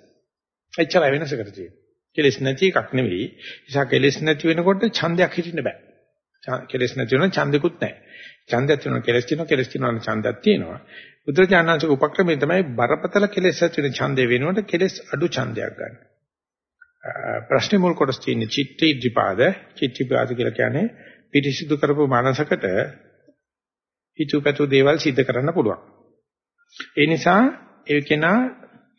A: එච්චරයි වෙනසකට තියෙන්නේ. කෙලෙස් නැති එකක් නෙවෙයි. නිසා කෙලෙස් නැති වෙනකොට ඡන්දයක් හිටින්න බෑ. කෙලෙස් නැති වෙන ඡන්දිකුත් නැහැ. ඡන්දයක් තියෙනවා කෙලෙස් තියෙනවා කෙලෙස් තියෙනවා ඡන්දයක් තියෙනවා. බුදුරජාණන්සේ උපක්‍රමයේ තමයි බරපතල කෙලෙස් ඇති වෙන ඡන්දේ වෙනකොට කෙලෙස් අඩු ඡන්දයක් ගන්න. ප්‍රශ්නේ මුල් කොටස් තියෙන්නේ චිත්ත ඉද්ධිපාද චිත්තිපාද කියලා කියන්නේ පිරිසිදු කරපු මනසකට හිතුවපතු දේවල් සිද්ධ කරන්න පුළුවන්. ඒ නිසා ඒ කෙනා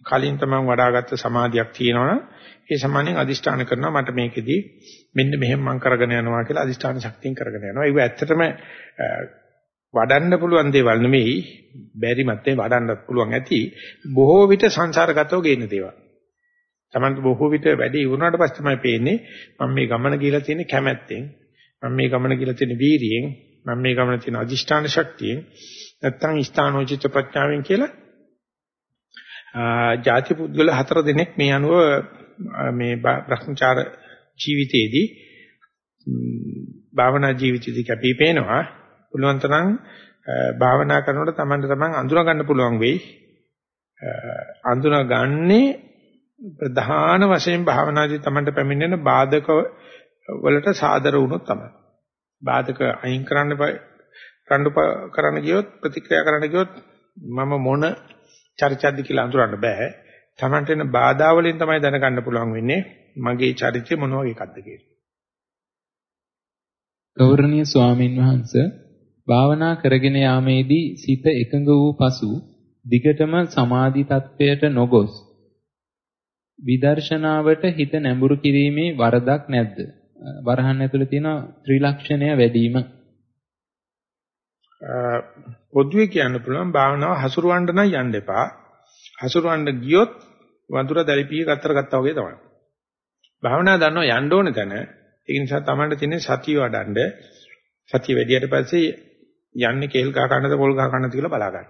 A: කලින් තමන් වඩාගත්ත සමාධියක් තියෙනවනම් ඒ සමානෙන් අදිෂ්ඨාන කරනවා මට මේකෙදී මෙන්න මෙහෙම මම කරගෙන යනවා කියලා අදිෂ්ඨාන ශක්තියෙන් කරගෙන යනවා. ඒක ඇත්තටම වඩන්න පුළුවන් දේවල් නෙමෙයි බැරි මැත්තේ වඩන්නත් පුළුවන් ඇති. බොහෝ විට සංසාරගතව ගේන දේවල්. Tamanට බොහෝ විට වැඩි වුණාට පස්සේ තමයි පේන්නේ මම මේ ගමන ගිහලා තියෙන කැමැත්තෙන් මම මේ ගමන ගිහලා තියෙන වීරියෙන් මම මේ ගමන තියෙන අදිෂ්ඨාන ශක්තියෙන් නැත්තම් ස්ථානෝචිත ප්‍රඥාවෙන් කියලා ජාති පුද්ගල හතර දෙනෙක් මේ අනුව මේ භ්‍රමචාර ජීවිතයේදී භාවනා ජීවිතයේදී කැපී පේනවා. පුළුවන් තරම් භාවනා කරනකොට Tamanට Taman අඳුර ගන්න පුළුවන් වෙයි. අඳුනගන්නේ ප්‍රධාන වශයෙන් භාවනාදී Tamanට පැමිණෙන බාධක වලට සාදර වුණොත් තමයි බාධක අයින් කරන්න කරන්න කරන්න ගියොත් ප්‍රතික්‍රියා කරන්න ගියොත් මම මොන චරිතයක්ද කියලා අඳුරන්න බෑ Tamanට එන බාධා වලින් තමයි දැනගන්න පුළුවන් වෙන්නේ මගේ චරිතය මොන වගේ එකක්ද කියලා.
B: ගෞරවනීය ස්වාමින් වහන්සේ භාවනා කරගෙන යාමේදී සිත එකඟ වූ පසු දිගටම සමාධි තත්වයට නොගොස් විදර්ශනාවට හිත නැඹුරු කිරීමේ වරදක් නැද්ද? වරහන් ඇතුළේ තියෙන ත්‍රිලක්ෂණය වැඩිම.
A: පොදුවේ කියන්න පුළුවන් භාවනාව හසුරවන්න නම් යන්න එපා. හසුරවන්න ගියොත් වඳුර දැලිපිය ගත්තර ගත්තා වගේ තමයි. භාවනා දන්නවා යන්න ඕන තැන. ඒ නිසා Tamanට තියෙන සතිය වඩන්න සතිය වැඩියට පස්සේ යන්නේ කේල් ගහ ගන්නද පොල් ගහ ගන්නද කියලා බලා ගන්න.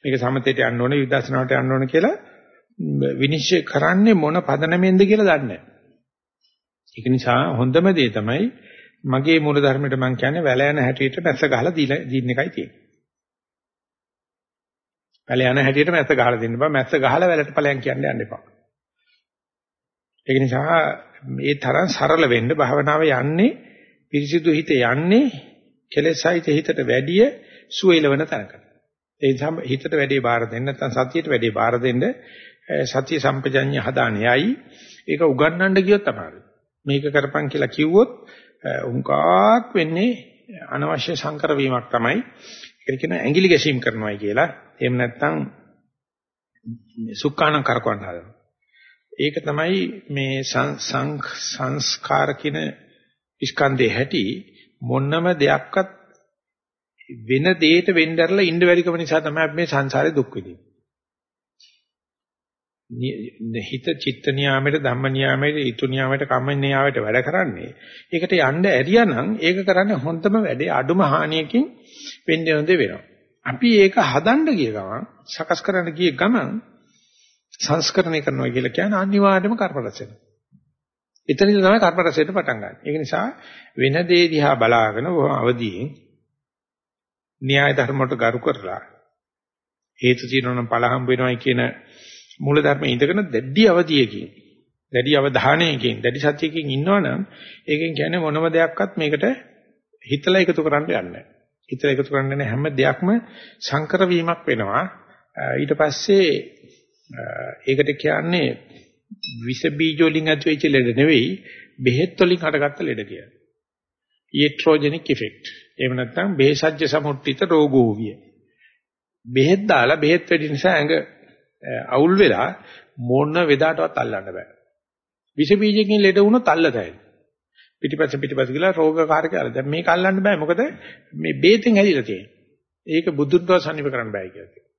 A: මේක සමතේට යන්න ඕනේ විදර්ශනාවට යන්න ඕනේ කියලා විනිශ්චය කරන්නේ මොන පදනමෙන්ද කියලා දන්නේ නැහැ. ඒක නිසා හොඳම දේ තමයි මගේ මූල ධර්මයට මම කියන්නේ වැල යන හැටියට මැස්ස ගහලා දින්න එකයි තියෙන්නේ. වැල යන හැටියට මැස්ස ගහලා දෙන්න බෑ මැස්ස ගහලා වැලට ඵලයන් කියන්න යන්න එපා. ඒක නිසා මේ තරම් සරල වෙන්න භාවනාව යන්නේ පිරිසිදු හිත යන්නේ කෙලෙසයිත හිතට වැඩිය සුවේලවන තැනකට. ඒ නිසා හිතට වැඩි බාර දෙන්න නැත්නම් සතියට වැඩි බාර දෙන්න සතිය සම්පජඤ්ඤය හදානියයි ඒක උගන්වන්න ගියොත් තමයි. මේක කරපන් කියලා කිව්වොත් උන්කාක් වෙන්නේ අනවශ්‍ය සංකර වීමක් තමයි. ඒක කියන ඇඟිලි ගැසීම් කරනවායි කියලා. එහෙම නැත්නම් සුක්කානම් කරකවන්න හදනවා. ඒක තමයි මේ සංස්කාර කියන ස්කන්ධේ හැටි මොනම දෙයක්වත් වෙන දෙයකට වෙnderලා ඉන්න බැරිකම නිසා තමයි මේ සංසාරේ දුක් විඳින්නේ. හිත චිත්ත නියාමයට ධම්ම නියාමයට ඊතු නියාමයට කම්ම නියාමයට වැඩ කරන්නේ. ඒකට යන්න ඇරියානම් ඒක කරන්නේ හොඳම වැඩේ අඩුම හානියකින් වෙන්නේ හොඳ වෙනවා. අපි ඒක හදන්න ගිය ගමන් සකස් කරන්න ගිය ගමන් සංස්කරණය කරනවා කියලා කියන්නේ අනිවාර්යයෙන්ම කර්මරස වෙනවා. එතනදී තමයි කර්මරසයට පටන් ගන්න. ඒක නිසා වෙන දේ දිහා බලාගෙන අවදියෙන් න්‍යාය ධර්ම වලට ගරු කරලා හේතු තියෙනවා නම් ඵල හම්බ වෙනවයි කියන මූල ධර්මයේ ඉඳගෙන දැඩි අවධියකින් දැඩි අවධානයකින් දැඩි සත්‍යයකින් ඉන්නවනම් ඒකෙන් කියන්නේ මොනම දෙයක්වත් මේකට හිතලා එකතු කරන්න යන්නේ නැහැ. හිතලා එකතු කරන්න හැම දෙයක්ම සංකර වීමක් වෙනවා. ඊට පස්සේ ඒකට කියන්නේ විස බීජ වලින් ඇති වෙච්ච ලෙඩ නෙවෙයි බෙහෙත් වලින් හටගත්ත ලෙඩ කියලා. Iatrogenic effect. එහෙම නැත්නම් බේසජ්‍ය සමුට්ඨිත රෝගෝවිය. බෙහෙත් දාලා බෙහෙත් වැඩි නිසා ඇඟ අවුල් වෙලා මොන වෙදාටවත් අල්ලන්න බෑ. විස බීජකින් ලෙඩ වුණොත් අල්ලතයි. පිටිපස්ස පිටිපස්ස ගිලා රෝගකාරක අර දැන් මේක අල්ලන්න බෑ මොකද මේ බේතෙන් හැදිලා තියෙන්නේ. ඒක බුදුන්ව සම්නිප කරන්න බෑ කියලා කියනවා.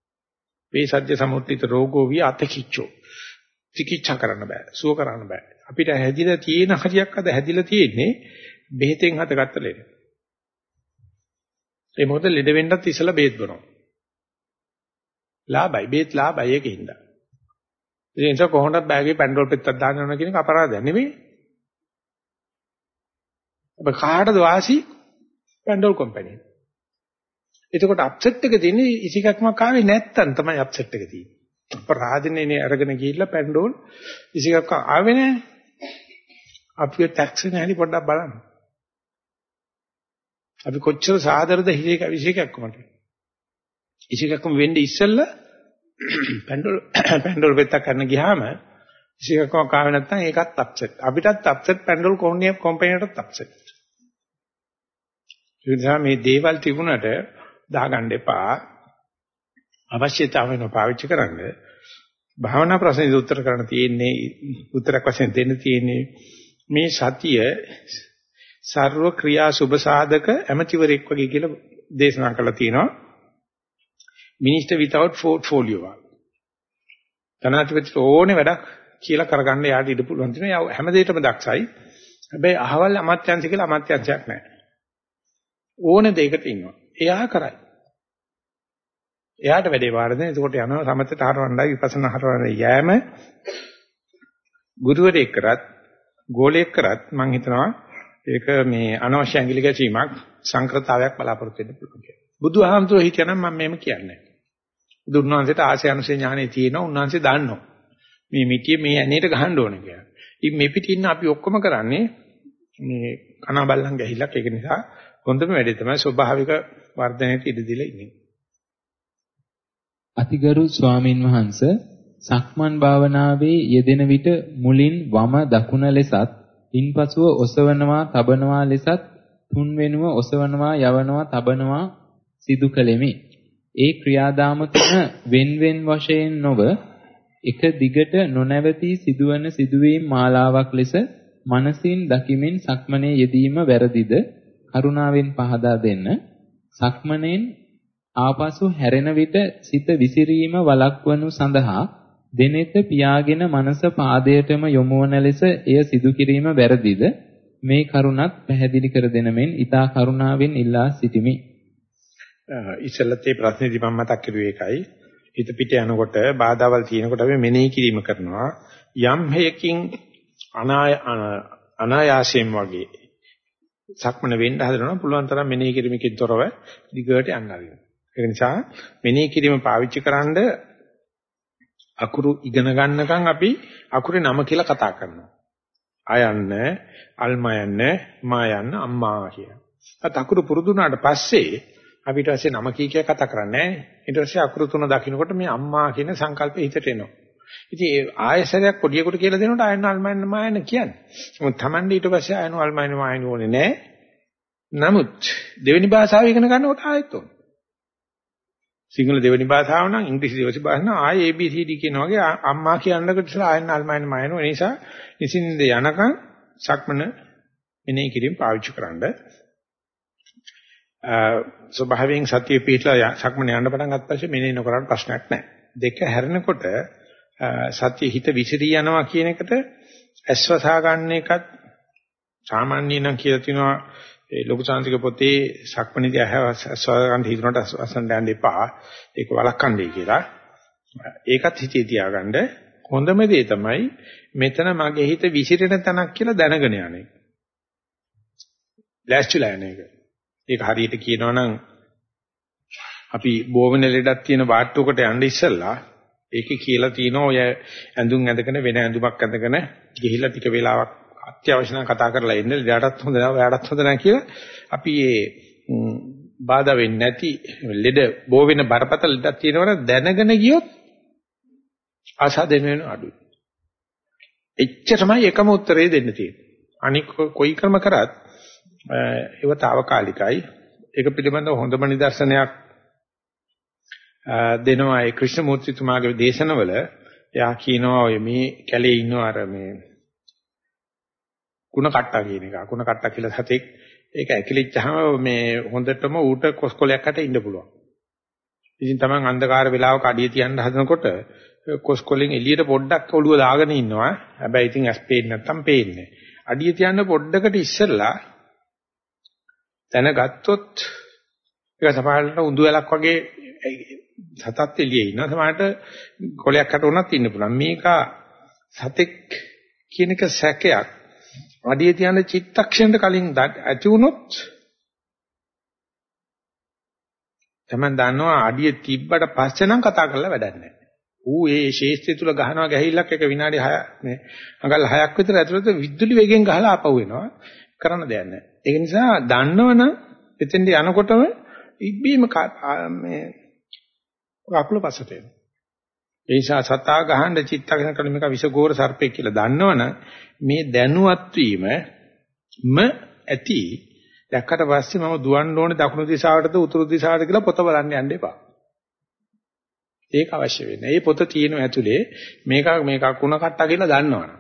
A: මේ සත්‍ය සමුත්‍තිත රෝගෝ විය අතකිච්චෝ. චිකිත්සා කරන්න බෑ. සුව කරන්න බෑ. අපිට හැදිලා තියෙන හරියක් අද හැදිලා තියෙන්නේ බෙහෙතෙන් හදගත්ත ලෙඩ. ඒ මොකද ලෙඩ වෙන්නත් ඉස්සලා බේත් බොනවා. ලාභයි බේත් ලාභයි ඒකින්ද. ඒ නිසා කොහොමද බෑගේ පැන්ඩෝල් පෙත්තක් දාන්න ඕන කියන එක අපරාධයක් නෙමෙයි. ඔබ කාටද වාසි පැන්ඩෝල් කම්පැනි. එතකොට අප්සෙට් එක තියෙන්නේ ඉසිකක්මක් ආවේ නැත්තම් තමයි අප්සෙට් එක තියෙන්නේ. අපරාධනේ අරගෙන ගිහිල්ලා පැන්ඩෝල් ඉසිකක් ආවේ නැහැ. අපිට ටැක්ස් එක හැලි පොඩ්ඩක් බලන්න. අපි කොච්චර සාදරද හිසේක විශේෂයක්මට. ඉසිකක්ම වෙන්නේ ඉස්සෙල්ලා පැන්ඩෝල් [coughs] පැන්ඩෝල් පෙත්තක් කරන්න ගියාම ඉසිකක්ම කාවේ නැත්නම් ඒකත් අප්සෙට්. අපිටත් අප්සෙට් පැන්ඩෝල් කෝම්පැනි කම්පැනියටත් අප්සෙට්. ඒ නිසා මේ දේවල් තිබුණට දාගන්න එපා. අවශ්‍යතාව වෙන පාවිච්චි කරන්න. භාවනා ප්‍රශ්නේ උත්තර කරන්න තියෙන්නේ උත්තරයක් වශයෙන් දෙන්න තියෙන්නේ මේ සතිය සර්ව ක්‍රියා සුබ සාධක ඇමතිවරෙක් වගේ කියලා දේශනා කරලා තියෙනවා. මිනිස්ටර් without portfolio වා. තනාතිපති ඕනේ වැඩක් කියලා කරගන්න යාට ඉඩ පුළුවන් තියෙනවා. හැම දෙයකම දක්ෂයි. හැබැයි අහවල් අමාත්‍යංශ කියලා අමාත්‍යංශයක් නැහැ. ඕනේ දෙයකට ඉන්නවා. එයා කරයි. එයාට වැඩේ වාර දෙන. එතකොට යනවා සමතට හරවන්නයි විපස්සනා හරවන්න යෑම ගුරුවරයෙක් කරත් ගෝලයෙක් කරත් මම හිතනවා ඒක මේ අනවශ්‍ය ඇඟිලි ගැසීමක් සංක්‍රතාවයක් බලාපොරොත්තු වෙන්න පුළුවන් කියලා. බුදුහාමුදුරුවෝ හිතනනම් මම මෙහෙම කියන්නේ. බුදුන්වහන්සේට ආශය අනුසය ඥානෙ තියෙනවා උන්වහන්සේ දන්නවා. මේ මිටිය මේ ඇනේට ගහන්න ඕනේ කියලා. ඉතින් මේ පිටින් ඉන්න අපි ඔක්කොම කරන්නේ මේ කන බල්ලන් ගැහිලක් ඒක නිසා හොඳම වැඩේ තමයි ස්වභාවික වර්ධනයට ඉඩ දීලා ඉන්නේ.
B: අතිගරු ස්වාමින් වහන්සේ සක්මන් භාවනාවේ යෙදෙන විට මුලින් වම දකුණ ලෙසත් ඉන්පසුව ඔසවනවා තබනවා ලෙසත් තුන් වෙනුව ඔසවනවා යවනවා තබනවා සිදු කළෙමි. ඒ ක්‍රියාදාම තුන wen wen වශයෙන් නොව එක දිගට නොනැවතී සිදුවන සිදුවීම් මාලාවක් ලෙස මනසින් දකිමින් සක්මනේ යෙදීම වැරදිද කරුණාවෙන් පහදා දෙන්න. සක්මණෙන් ආපසු හැරෙන විට සිත විසිරීම වළක්වනු සඳහා දෙනෙත පියාගෙන මනස පාදයටම යොමුවන ලෙස එය සිදු කිරීම වැරදිද? මේ කරුණත් පැහැදිලි කර දෙන මෙන් ඊතා කරුණාවෙන් ඉල්ලා සිටිමි.
A: ඉස්සෙල්ලත් මේ ප්‍රශ්නේදී මම මතක් කරුවේ ඒකයි. හිත පිට යනකොට බාධාවල් තියෙනකොට අපි මෙනෙහි කිරීම කරනවා. යම් හේකින් අනායාසයෙන් වගේ සක්මන වෙන්න හදනවා පුළුවන් තරම් මෙනෙහි කිරීමකින් තොරව දිගට යන්න ආරිනවා. ඒ නිසා මෙනෙහි කිරීම පාවිච්චි කරන්ඩ අකුරු ඉගෙන ගන්නකම් අපි අකුරේ නම කියලා කතා කරනවා. අයන්න, අල්මයන්න, මායන්න, අම්මා කිය. අත අකුරු පුරුදු වුණාට පස්සේ අපිට ඇස්සේ නම කී කිය කතා කරන්නේ ඊට පස්සේ අකුරු තුන දකින්නකොට මේ අම්මා කියන සංකල්පය හිතට එනවා. ඉතින් ඒ ආයසරයක් පොඩියෙකුට කියලා දෙනකොට අයන්න අල්මයන්න මායන්න කියන්නේ. මොකද Tamande ඊට පස්සේ අයන්න අල්මයන්න මායන්න ඕනේ නැහැ. නමුත් දෙවෙනි භාෂාව ඉගෙන ගන්නකොට ආයෙත් ඕනේ. සිංහල දෙවෙනි භාෂාව නම් ඉංග්‍රීසි දෙවෙනි භාෂාව නම් ආයේ ABCD කියන වගේ අම්මා කියනකොට ඉස්සලා ආයන්න අල්මයන් මයන ඒ නිසා නිසින්ද යනකම් සක්මන මෙනෙහි කිරීම පාවිච්චි කරන්න ස්වභාවයෙන් සතිය පිටලා සක්මන යන්න පටන් ගත්ත පස්සේ මෙනෙහි නොකරන ප්‍රශ්නයක් නැහැ දෙක හැරෙනකොට සතිය හිත විසිරී යනවා කියන එකට ඇස්වසා ගන්න එකත් සාමාන්‍ය නම් කියලා තිනවා ඒ ලොකු සාන්තික පොතේ සක්මණේදී අහවසන් හිතනට අසන්න යන්න එපා. ඒක වළක්වන්නයි කියලා. ඒකත් හිතේ තියාගන්න හොඳම දේ තමයි මෙතන මගේ හිත විසිරෙන තැනක් කියලා දැනගෙන යන එක. ලෑස්තිලා යන එක. ඒක හරියට කියනවා නම් අපි බෝවෙන ලෙඩක් තියෙන වාට්ටුවකට යන්න ඉස්සෙල්ලා ඒකේ කියලා තියෙනවා ඔය ඇඳුම් ඇඳගෙන වෙන ඇඳුමක් ඇඳගෙන ගිහිල්ලා ටික වෙලාවක් අත්‍යවශ්‍ය නම් කතා කරලා ඉන්න ලෙඩටත් හොඳ නැහැ ඔයාටත් හොඳ නැහැ කියලා අපි මේ බාධා වෙන්නේ නැති ලෙඩ බෝ වෙන බරපතල ලෙඩක් තියෙනවනේ දැනගෙන ගියොත් ආසාදෙන වෙන අඩුයි. එච්චරමයි එකම උත්තරේ දෙන්න තියෙන්නේ. අනික කොයි ක්‍රම කරත් ඒව తాවකාලිකයි. ඒක පිළිබඳව හොඳම නිදර්ශනයක් දෙනවා ඒ ක්‍රිෂ්ණමූර්තිතුමාගේ දේශනවල එයා කියනවා ඔය මේ කැලේ ඉන්න අර මේ කුණ කට්ටා කියන එක. කුණ කට්ටා කියලා සතෙක් ඒක ඇකිලිච්චාම මේ හොඳටම ඌට කොස්කොලයක් අට ඉන්න පුළුවන්. ඉතින් Taman අන්ධකාර වෙලාවක අඩිය තියන්න හදනකොට කොස්කොලෙන් එළියට පොඩ්ඩක් ඔළුව දාගෙන ඉන්නවා. හැබැයි ඉතින් ඇස් පේන්නේ නැත්තම් පේන්නේ. අඩිය තියන්න පොඩ්ඩකට ඉස්සෙල්ලා දැනගත්තොත් ඒක සමහරවිට උඳු වැලක් වගේ සතත් එළියේ ඉන්න සමහරට කොලයක් කට උනත් ඉන්න පුළුවන්. මේක සතෙක් කියන එක සැකයක්. අඩිය තියන චිත්තක්ෂණයට කලින් ඇති වුණොත් තමන් දන්නවා අඩිය තිබ්බට පස්සේ නම් කතා කරලා වැඩක් නැහැ. ඌ ඒ ශේෂ්ත්‍රය තුල ගහනවා ගැහිල්ලක් එක විනාඩි 6 මේ අඟල් 6ක් විතර ඇතුළත විදුලි වේගෙන් ගහලා ආපහු එනවා. කරන්න දෙයක් නැහැ. ඒක නිසා දන්නවනම් එතෙන්ට යනකොටම ඉබ්බීම මේ කකුල පස්සට එනවා. ඒ නිසා සතා ගහන්න චිත්තකන කල මේක විසගෝර සර්පෙක් කියලා දන්නවනම් මේ දැනුවත් වීම ම ඇති දැක්කට පස්සේ මම දුවන්න ඕනේ දකුණු දිශාවටද උතුරු දිශාවටද කියලා පොත බලන්න යන්න එපා. ඒක අවශ්‍ය වෙන්නේ. මේ පොත තියෙන ඇතුලේ මේක මේක කුණ කට්ටා කියලා දන්නවනම්.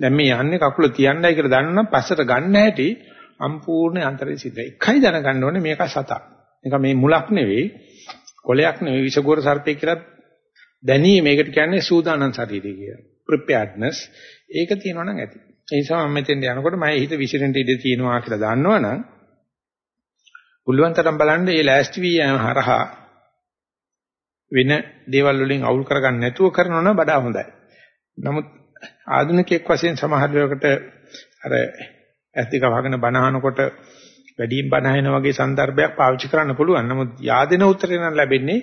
A: දැන් මේ යන්නේ කකුල තියන්නයි කියලා දන්නවනම් පස්සට ගන්න හැටි සම්පූර්ණ අන්තරේ සිද්ධ. එකයි දැනගන්න ඕනේ මේක සතා. මේක මේ මුලක් නෙවෙයි, කොලයක් නෙවෙයි විසගෝර සර්පෙක් කියලා දැනීම මේකට කියන්නේ සූදානම් ශරීරය කියලා. preparedness ඒක තියෙනවා නම් ඇති. ඒ නිසා මම මෙතෙන්ට යනකොට මම හිත විසිරෙන්න ඉඩ තියෙනවා කියලා දන්නවනම් පුළුවන් තරම් බලන්න මේ ලෑස්ති වී යන හරහා වෙන දේවල් වලින් අවුල් කරගන්න නැතුව කරනවා නම් වඩා හොඳයි. නමුත් ආධුනිකයෙක් වශයෙන් සමහර වෙලකට අර ඇත්තික වහගෙන බනහනකොට වැඩියෙන් බනහන වගේ સંદર્ભයක් පාවිච්චි කරන්න පුළුවන්. නමුත් yaadena උත්තරේ නම් ලැබෙන්නේ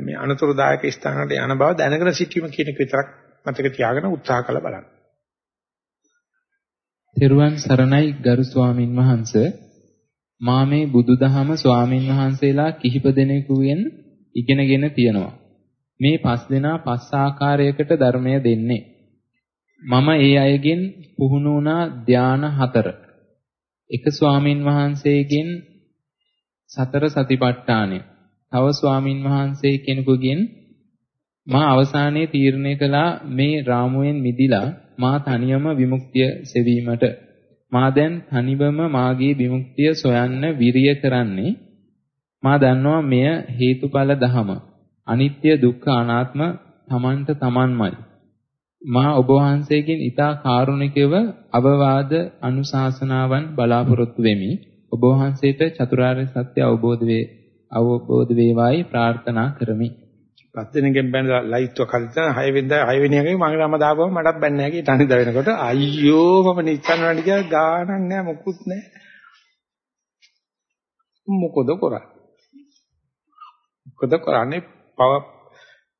A: මේ අනතුරුදායක ස්ථානකට යන බව දැනගෙන සිටීම කියන එක විතරක් මතක තියාගෙන උත්සාහ කළ බලන්න.
B: තෙරුවන් සරණයි ගරු ස්වාමින් වහන්සේ මා මේ බුදුදහම ස්වාමින් වහන්සේලා කිහිප දෙනෙකුගෙන් ඉගෙනගෙන තියෙනවා. මේ පස් දෙනා පස් ආකාරයකට ධර්මය දෙන්නේ. මම ඒ අයගෙන් පුහුණු වුණා ධාන හතර. එක ස්වාමින් වහන්සේගෙන් සතර සතිපට්ඨානය. තව ස්වාමින් වහන්සේ කෙනෙකුගෙන් මා අවසානයේ තීරණය කළා මේ රාමුවෙන් මිදිලා මා තනියම විමුක්තිය සෙවීමට මා දැන් තනිවම මාගේ විමුක්තිය සොයන්න විරිය කරන්නේ මා දන්නවා මෙය හේතුඵල ධම අනිත්‍ය දුක්ඛ අනාත්ම තමන්ට තමන්මයි මා ඔබ වහන්සේගෙන් ඊතා කාරුණිකව අවවාද අනුශාසනාවන් බලාපොරොත්තු වෙමි. ඔබ වහන්සේට චතුරාර්ය සත්‍ය අවබෝධ වේ අවබෝධ වේවායි ප්‍රාර්ථනා කරමි.
A: පස් දිනකින් බැලලා ලයිට් එක කලින් 6 වෙනිදා 6 වෙනි එකේ මම නම දාපුවම මටත් බැන්න හැකි තනිද වෙනකොට අයියෝ මම නිච්චන් වලට ගියා ගානක් නෑ මොකුත් නෑ මොකද කරන්නේ? මොකද කරන්නේ? පව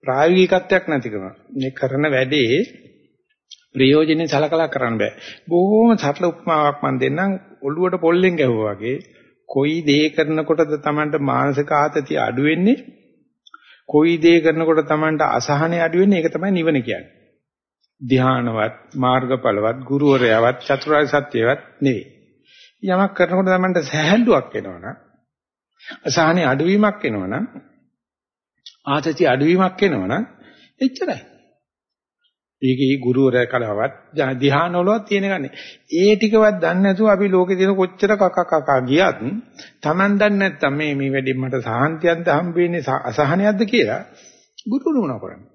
A: ප්‍රායෝගිකත්වයක් නැතිකම මේ කරන වැඩේ ප්‍රයෝජනෙ සලකලා කරන්න බෑ. බොහොම සරල උපමාවක් මම දෙන්නම්. ඔළුවට පොල්ලෙන් ගැහුවා වගේ කොයි දේ කරනකොටද Tamanට මානසික ආතතිය අඩු වෙන්නේ? කොයි දේ කරනකොට Tamanට අසහනය අඩු වෙන්නේ? ඒක තමයි නිවන කියන්නේ. ධ්‍යානවත්, මාර්ගඵලවත්, ගුරුවරයාවත්, චතුරාර්ය සත්‍යවත් නෙවෙයි. යමක් කරනකොට Tamanට සැහැල්ලුවක් එනවනම්, අසහනය අඩුවීමක් එනවනම්, ආතති අඩුවීමක් එනවනම් එච්චරයි. ඒකේ ගුරුවරයා කලවත් ධ්‍යානවලවත් තියෙන ගන්නේ. ඒ ටිකවත් දන්නේ නැතුව අපි ලෝකේ තියෙන කොච්චර කක කක ගියත් Taman දන්නේ නැත්තම් මේ මේ වැඩිම මට සාහන්තියක්ද හම්බෙන්නේ අසහනයක්ද කියලා ගුරුවරු මොනවා කරන්නේ.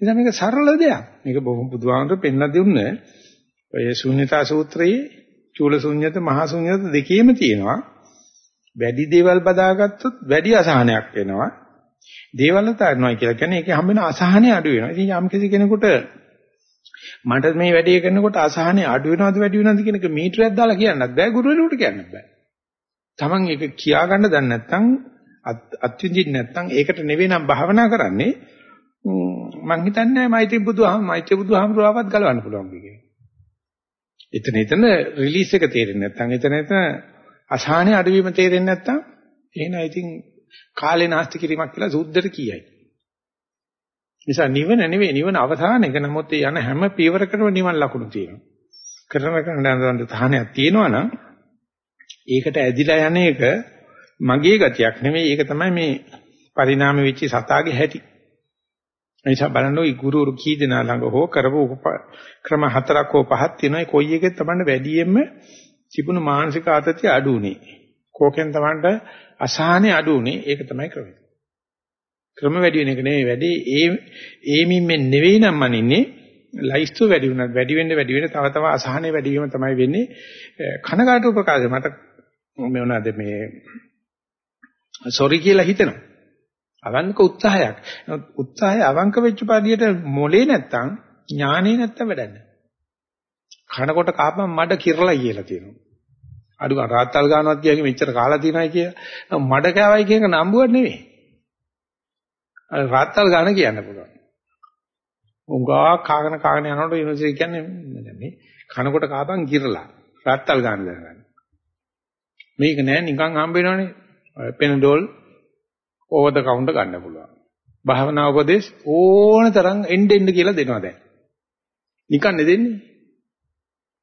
A: ඉතින් මේක සරල දෙයක්. මේක බොහොම බුදුහාමුදුරු පෙන්ලා දුන්නේ ඔය ශුන්‍යතා සූත්‍රයේ චූල ශුන්‍යත මහා ශුන්‍යත දෙකේම තියෙනවා. වැඩි දේවල් බදාගත්තොත් වැඩි අසහනයක් වෙනවා. දේවල් තරනවා කියලා කියන්නේ ඒකේ හම්බෙන අසහනය අඩු වෙනවා. ඉතින් යම් කිසි කෙනෙකුට මට මේ වැඩේ කරනකොට අසහනය අඩු වෙනවද වැඩි වෙනවද කියන එක මීටරයක් දාලා කියන්නත් බෑ ගුරුවරයෙකුට කියන්නත් බෑ. Taman ඒක කියා ගන්න දන්නේ නැත්නම් අත්විඳින්න නැත්නම් ඒකට නෙවෙයි නම් භාවනා කරන්නේ මං හිතන්නේ මෛත්‍රී බුදුහාම මෛත්‍රී බුදුහාමරුවාවත් ගලවන්න පුළුවන් කියලා. එතන එතන රිලීස් එක තේරෙන්නේ නැත්නම් එතන එතන අසහනය අඩුවීම තේරෙන්නේ නැත්නම් එහෙනම් ඉතින් කාලේ නාස්ති කිරීමක් කියලා සුද්ධට කියයි. නිසා නිවන නෙවෙයි නිවන අවසාන එක නමුත් ඒ යන හැම පියවරකටම නිවන් ලකුණු තියෙනවා. කරන කරන යන තහනයක් තියෙනවා නම් ඒකට ඇදිලා යන එක මගේ ගතියක් නෙවෙයි ඒක තමයි මේ පරිණාම වෙච්ච සතාගේ හැටි. එනිසා බලන්න ওই ගුරුවරු කී දෙනා ළඟ හෝ කරපු ක්‍රම හතරක් හෝ පහක් තියෙනවා. කොයි එකෙත් තමයි වැඩියෙන්ම තිබුණු මානසික ආතතිය අඩු උනේ. කෝකෙන් තමයි අසහනේ අඩු උනේ ඒක තමයි ක්‍රමය. ක්‍රම වැඩි වෙන එක නෙවෙයි වැඩි ඒ ඒමින් මේ නෙවෙයි නම් මනින්නේ ලයිස්තු වැඩි වුණත් වැඩි වෙන්න වැඩි වෙන්න තව තව අසහනේ වැඩි වීම තමයි වෙන්නේ කනගාටු ප්‍රකාශය මට මේ මොනවාද මේ සෝරි කියලා හිතෙනවා අවංක උත්සාහයක්. උත්සාහය අවංක වෙච්ච පාඩියට මොලේ නැත්තම් ඥානේ නැත්තම් වැඩක් නැහැ. කනකොට කාපම මඩ කිරලා කියලා තියෙනවා. අඩු රාත්තල් ගන්නවත් කියන්නේ මෙච්චර කාලා තියනයි කිය. මඩ කෑවයි කියන එක නම්බුවක් නෙවෙයි. අර රාත්තල් ගන්න කියන්න පුළුවන්. උංගා කාගෙන කාගෙන යනකොට යුනිවර්සිටි කියන්නේ මේ කනකොට කාපන් කිරලා රාත්තල් ගන්න දැනගන්න. මේක නෑ නිකන් හම්බ වෙනවනේ. පෙනඩෝල් ඕවර් ද කවුන්ටර් ගන්න පුළුවන්. භාවනා උපදේශ ඕන තරම් එන්න එන්න කියලා දෙනවා දැන්. නිකන් නෙදෙන්නේ.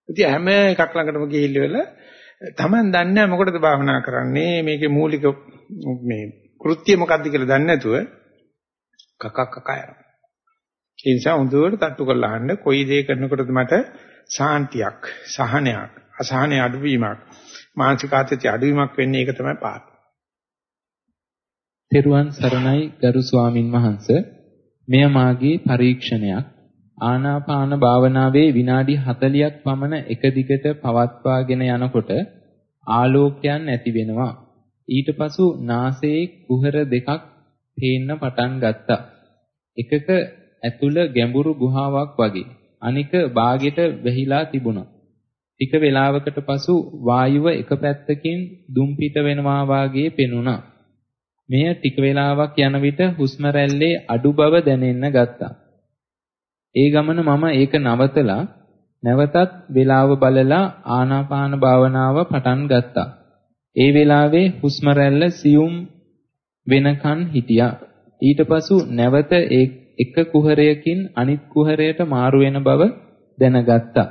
A: ඉතින් හැම එකක් ළඟටම ගිහිල්ලා Taman දන්නේ මොකටද භාවනා කරන්නේ මේකේ මූලික මේ කෘත්‍ය මොකක්ද කියලා දන්නේ නැතුව කක කක යනවා. ඒ නිසා හොඳට තට්ටු කරලා අහන්න කොයි දේ කරනකොටද මට සාන්තියක් සහනයක් අසහනය අඩුවීමක් මානසික ආතතිය අඩුවීමක් වෙන්නේ ඒක තමයි පාඩම.
B: තෙරුවන් සරණයි ගරු ස්වාමින් වහන්සේ මෙය මාගේ පරීක්ෂණයක් ආනාපාන භාවනාවේ විනාඩි 40ක් පමණ එක දිගට පවත්වාගෙන යනකොට ආලෝකයන් ඇති වෙනවා. ඊට පසු නාසයේ කුහර දෙකක් පේන්න පටන් ගත්තා. එකක ඇතුළ ගැඹුරු ගුහාවක් වගේ. අනික බාගෙට වැහිලා තිබුණා. ටික වේලාවකට පසු වායුව එක පැත්තකින් දුම් පිට වෙනවා වාගේ පෙනුණා. මෙය ටික වේලාවක් යන විට හුස්ම රැල්ලේ අඩු බව දැනෙන්න ගත්තා. ඒ ගමන මම ඒක නවතලා නැවතත් වේලාව බලලා ආනාපාන භාවනාව පටන් ගත්තා. ඒ වෙලාවේ හුස්ම රැල්ල සියුම් වෙනකන් හිටියා. ඊට පසු නැවත එක කුහරයකින් අනිත් කුහරයට මාරු වෙන බව දැනගත්තා.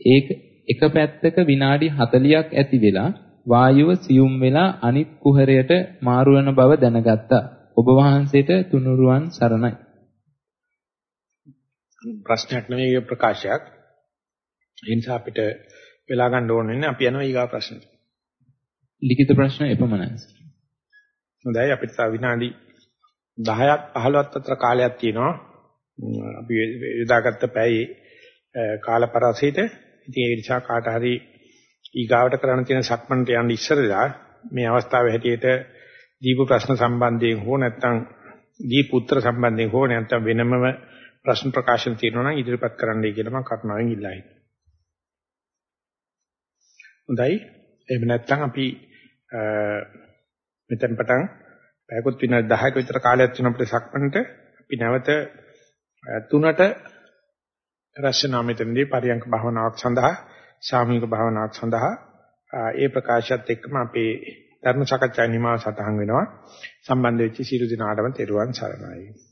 B: ඒක එක පැත්තක විනාඩි 40ක් ඇති වෙලා වායුව සියුම් වෙලා අනිත් කුහරයට මාරු වෙන බව දැනගත්තා. ඔබ වහන්සේට තුනුරුවන් සරණයි.
A: ප්‍රශ්නයක් නෙවෙයි ප්‍රකාශයක්. ඒ නිසා අපිට වෙලා ගන්න ඕනේ අපි යනවා ඊගා ප්‍රශ්න.
B: ලිඛිත ප්‍රශ්න එපමණයි.
A: හොඳයි අපිට තව විනාඩි 10ක් 15ක් අතර කාලයක් තියෙනවා. අපි යොදාගත්ත පැයේ කාලපරාසයට ඉතින් ඒ නිසා කාට හරි ඊගාවට කරන්න තියෙන සක්මන්ට යන්න ඉස්සරලා මේ අවස්ථාවේ හැටියට දීප ප්‍රශ්න සම්බන්ධයෙන් හෝ නැත්නම් දීප උත්තර සම්බන්ධයෙන් හෝ නැත්නම් වෙනමම ප්‍රශ්න ප්‍රකාශන තියෙනවා නම් ඉදිරිපත් කරන්නයි කියලා මම කරුණාවෙන් ඉල්ලා හිටියා. හොඳයි. එහෙම නැත්නම් අපි මෙතෙන් පටන් පැයකොත් විනාඩි 10ක විතර කාලයක් තියෙන අපිට සක්මණට අපි නැවත තුනට රැස්නා මෙතනදී පරියංක භාවනාවක් සඳහා සාමූහික භාවනාවක් සඳහා ඒ ප්‍රකාශයත් එක්කම අපේ ධර්ම සාකච්ඡා නිමාව සටහන් වෙනවා සම්බන්ධ වෙච්ච සියලු දෙනාටම තෙරුවන් සරණයි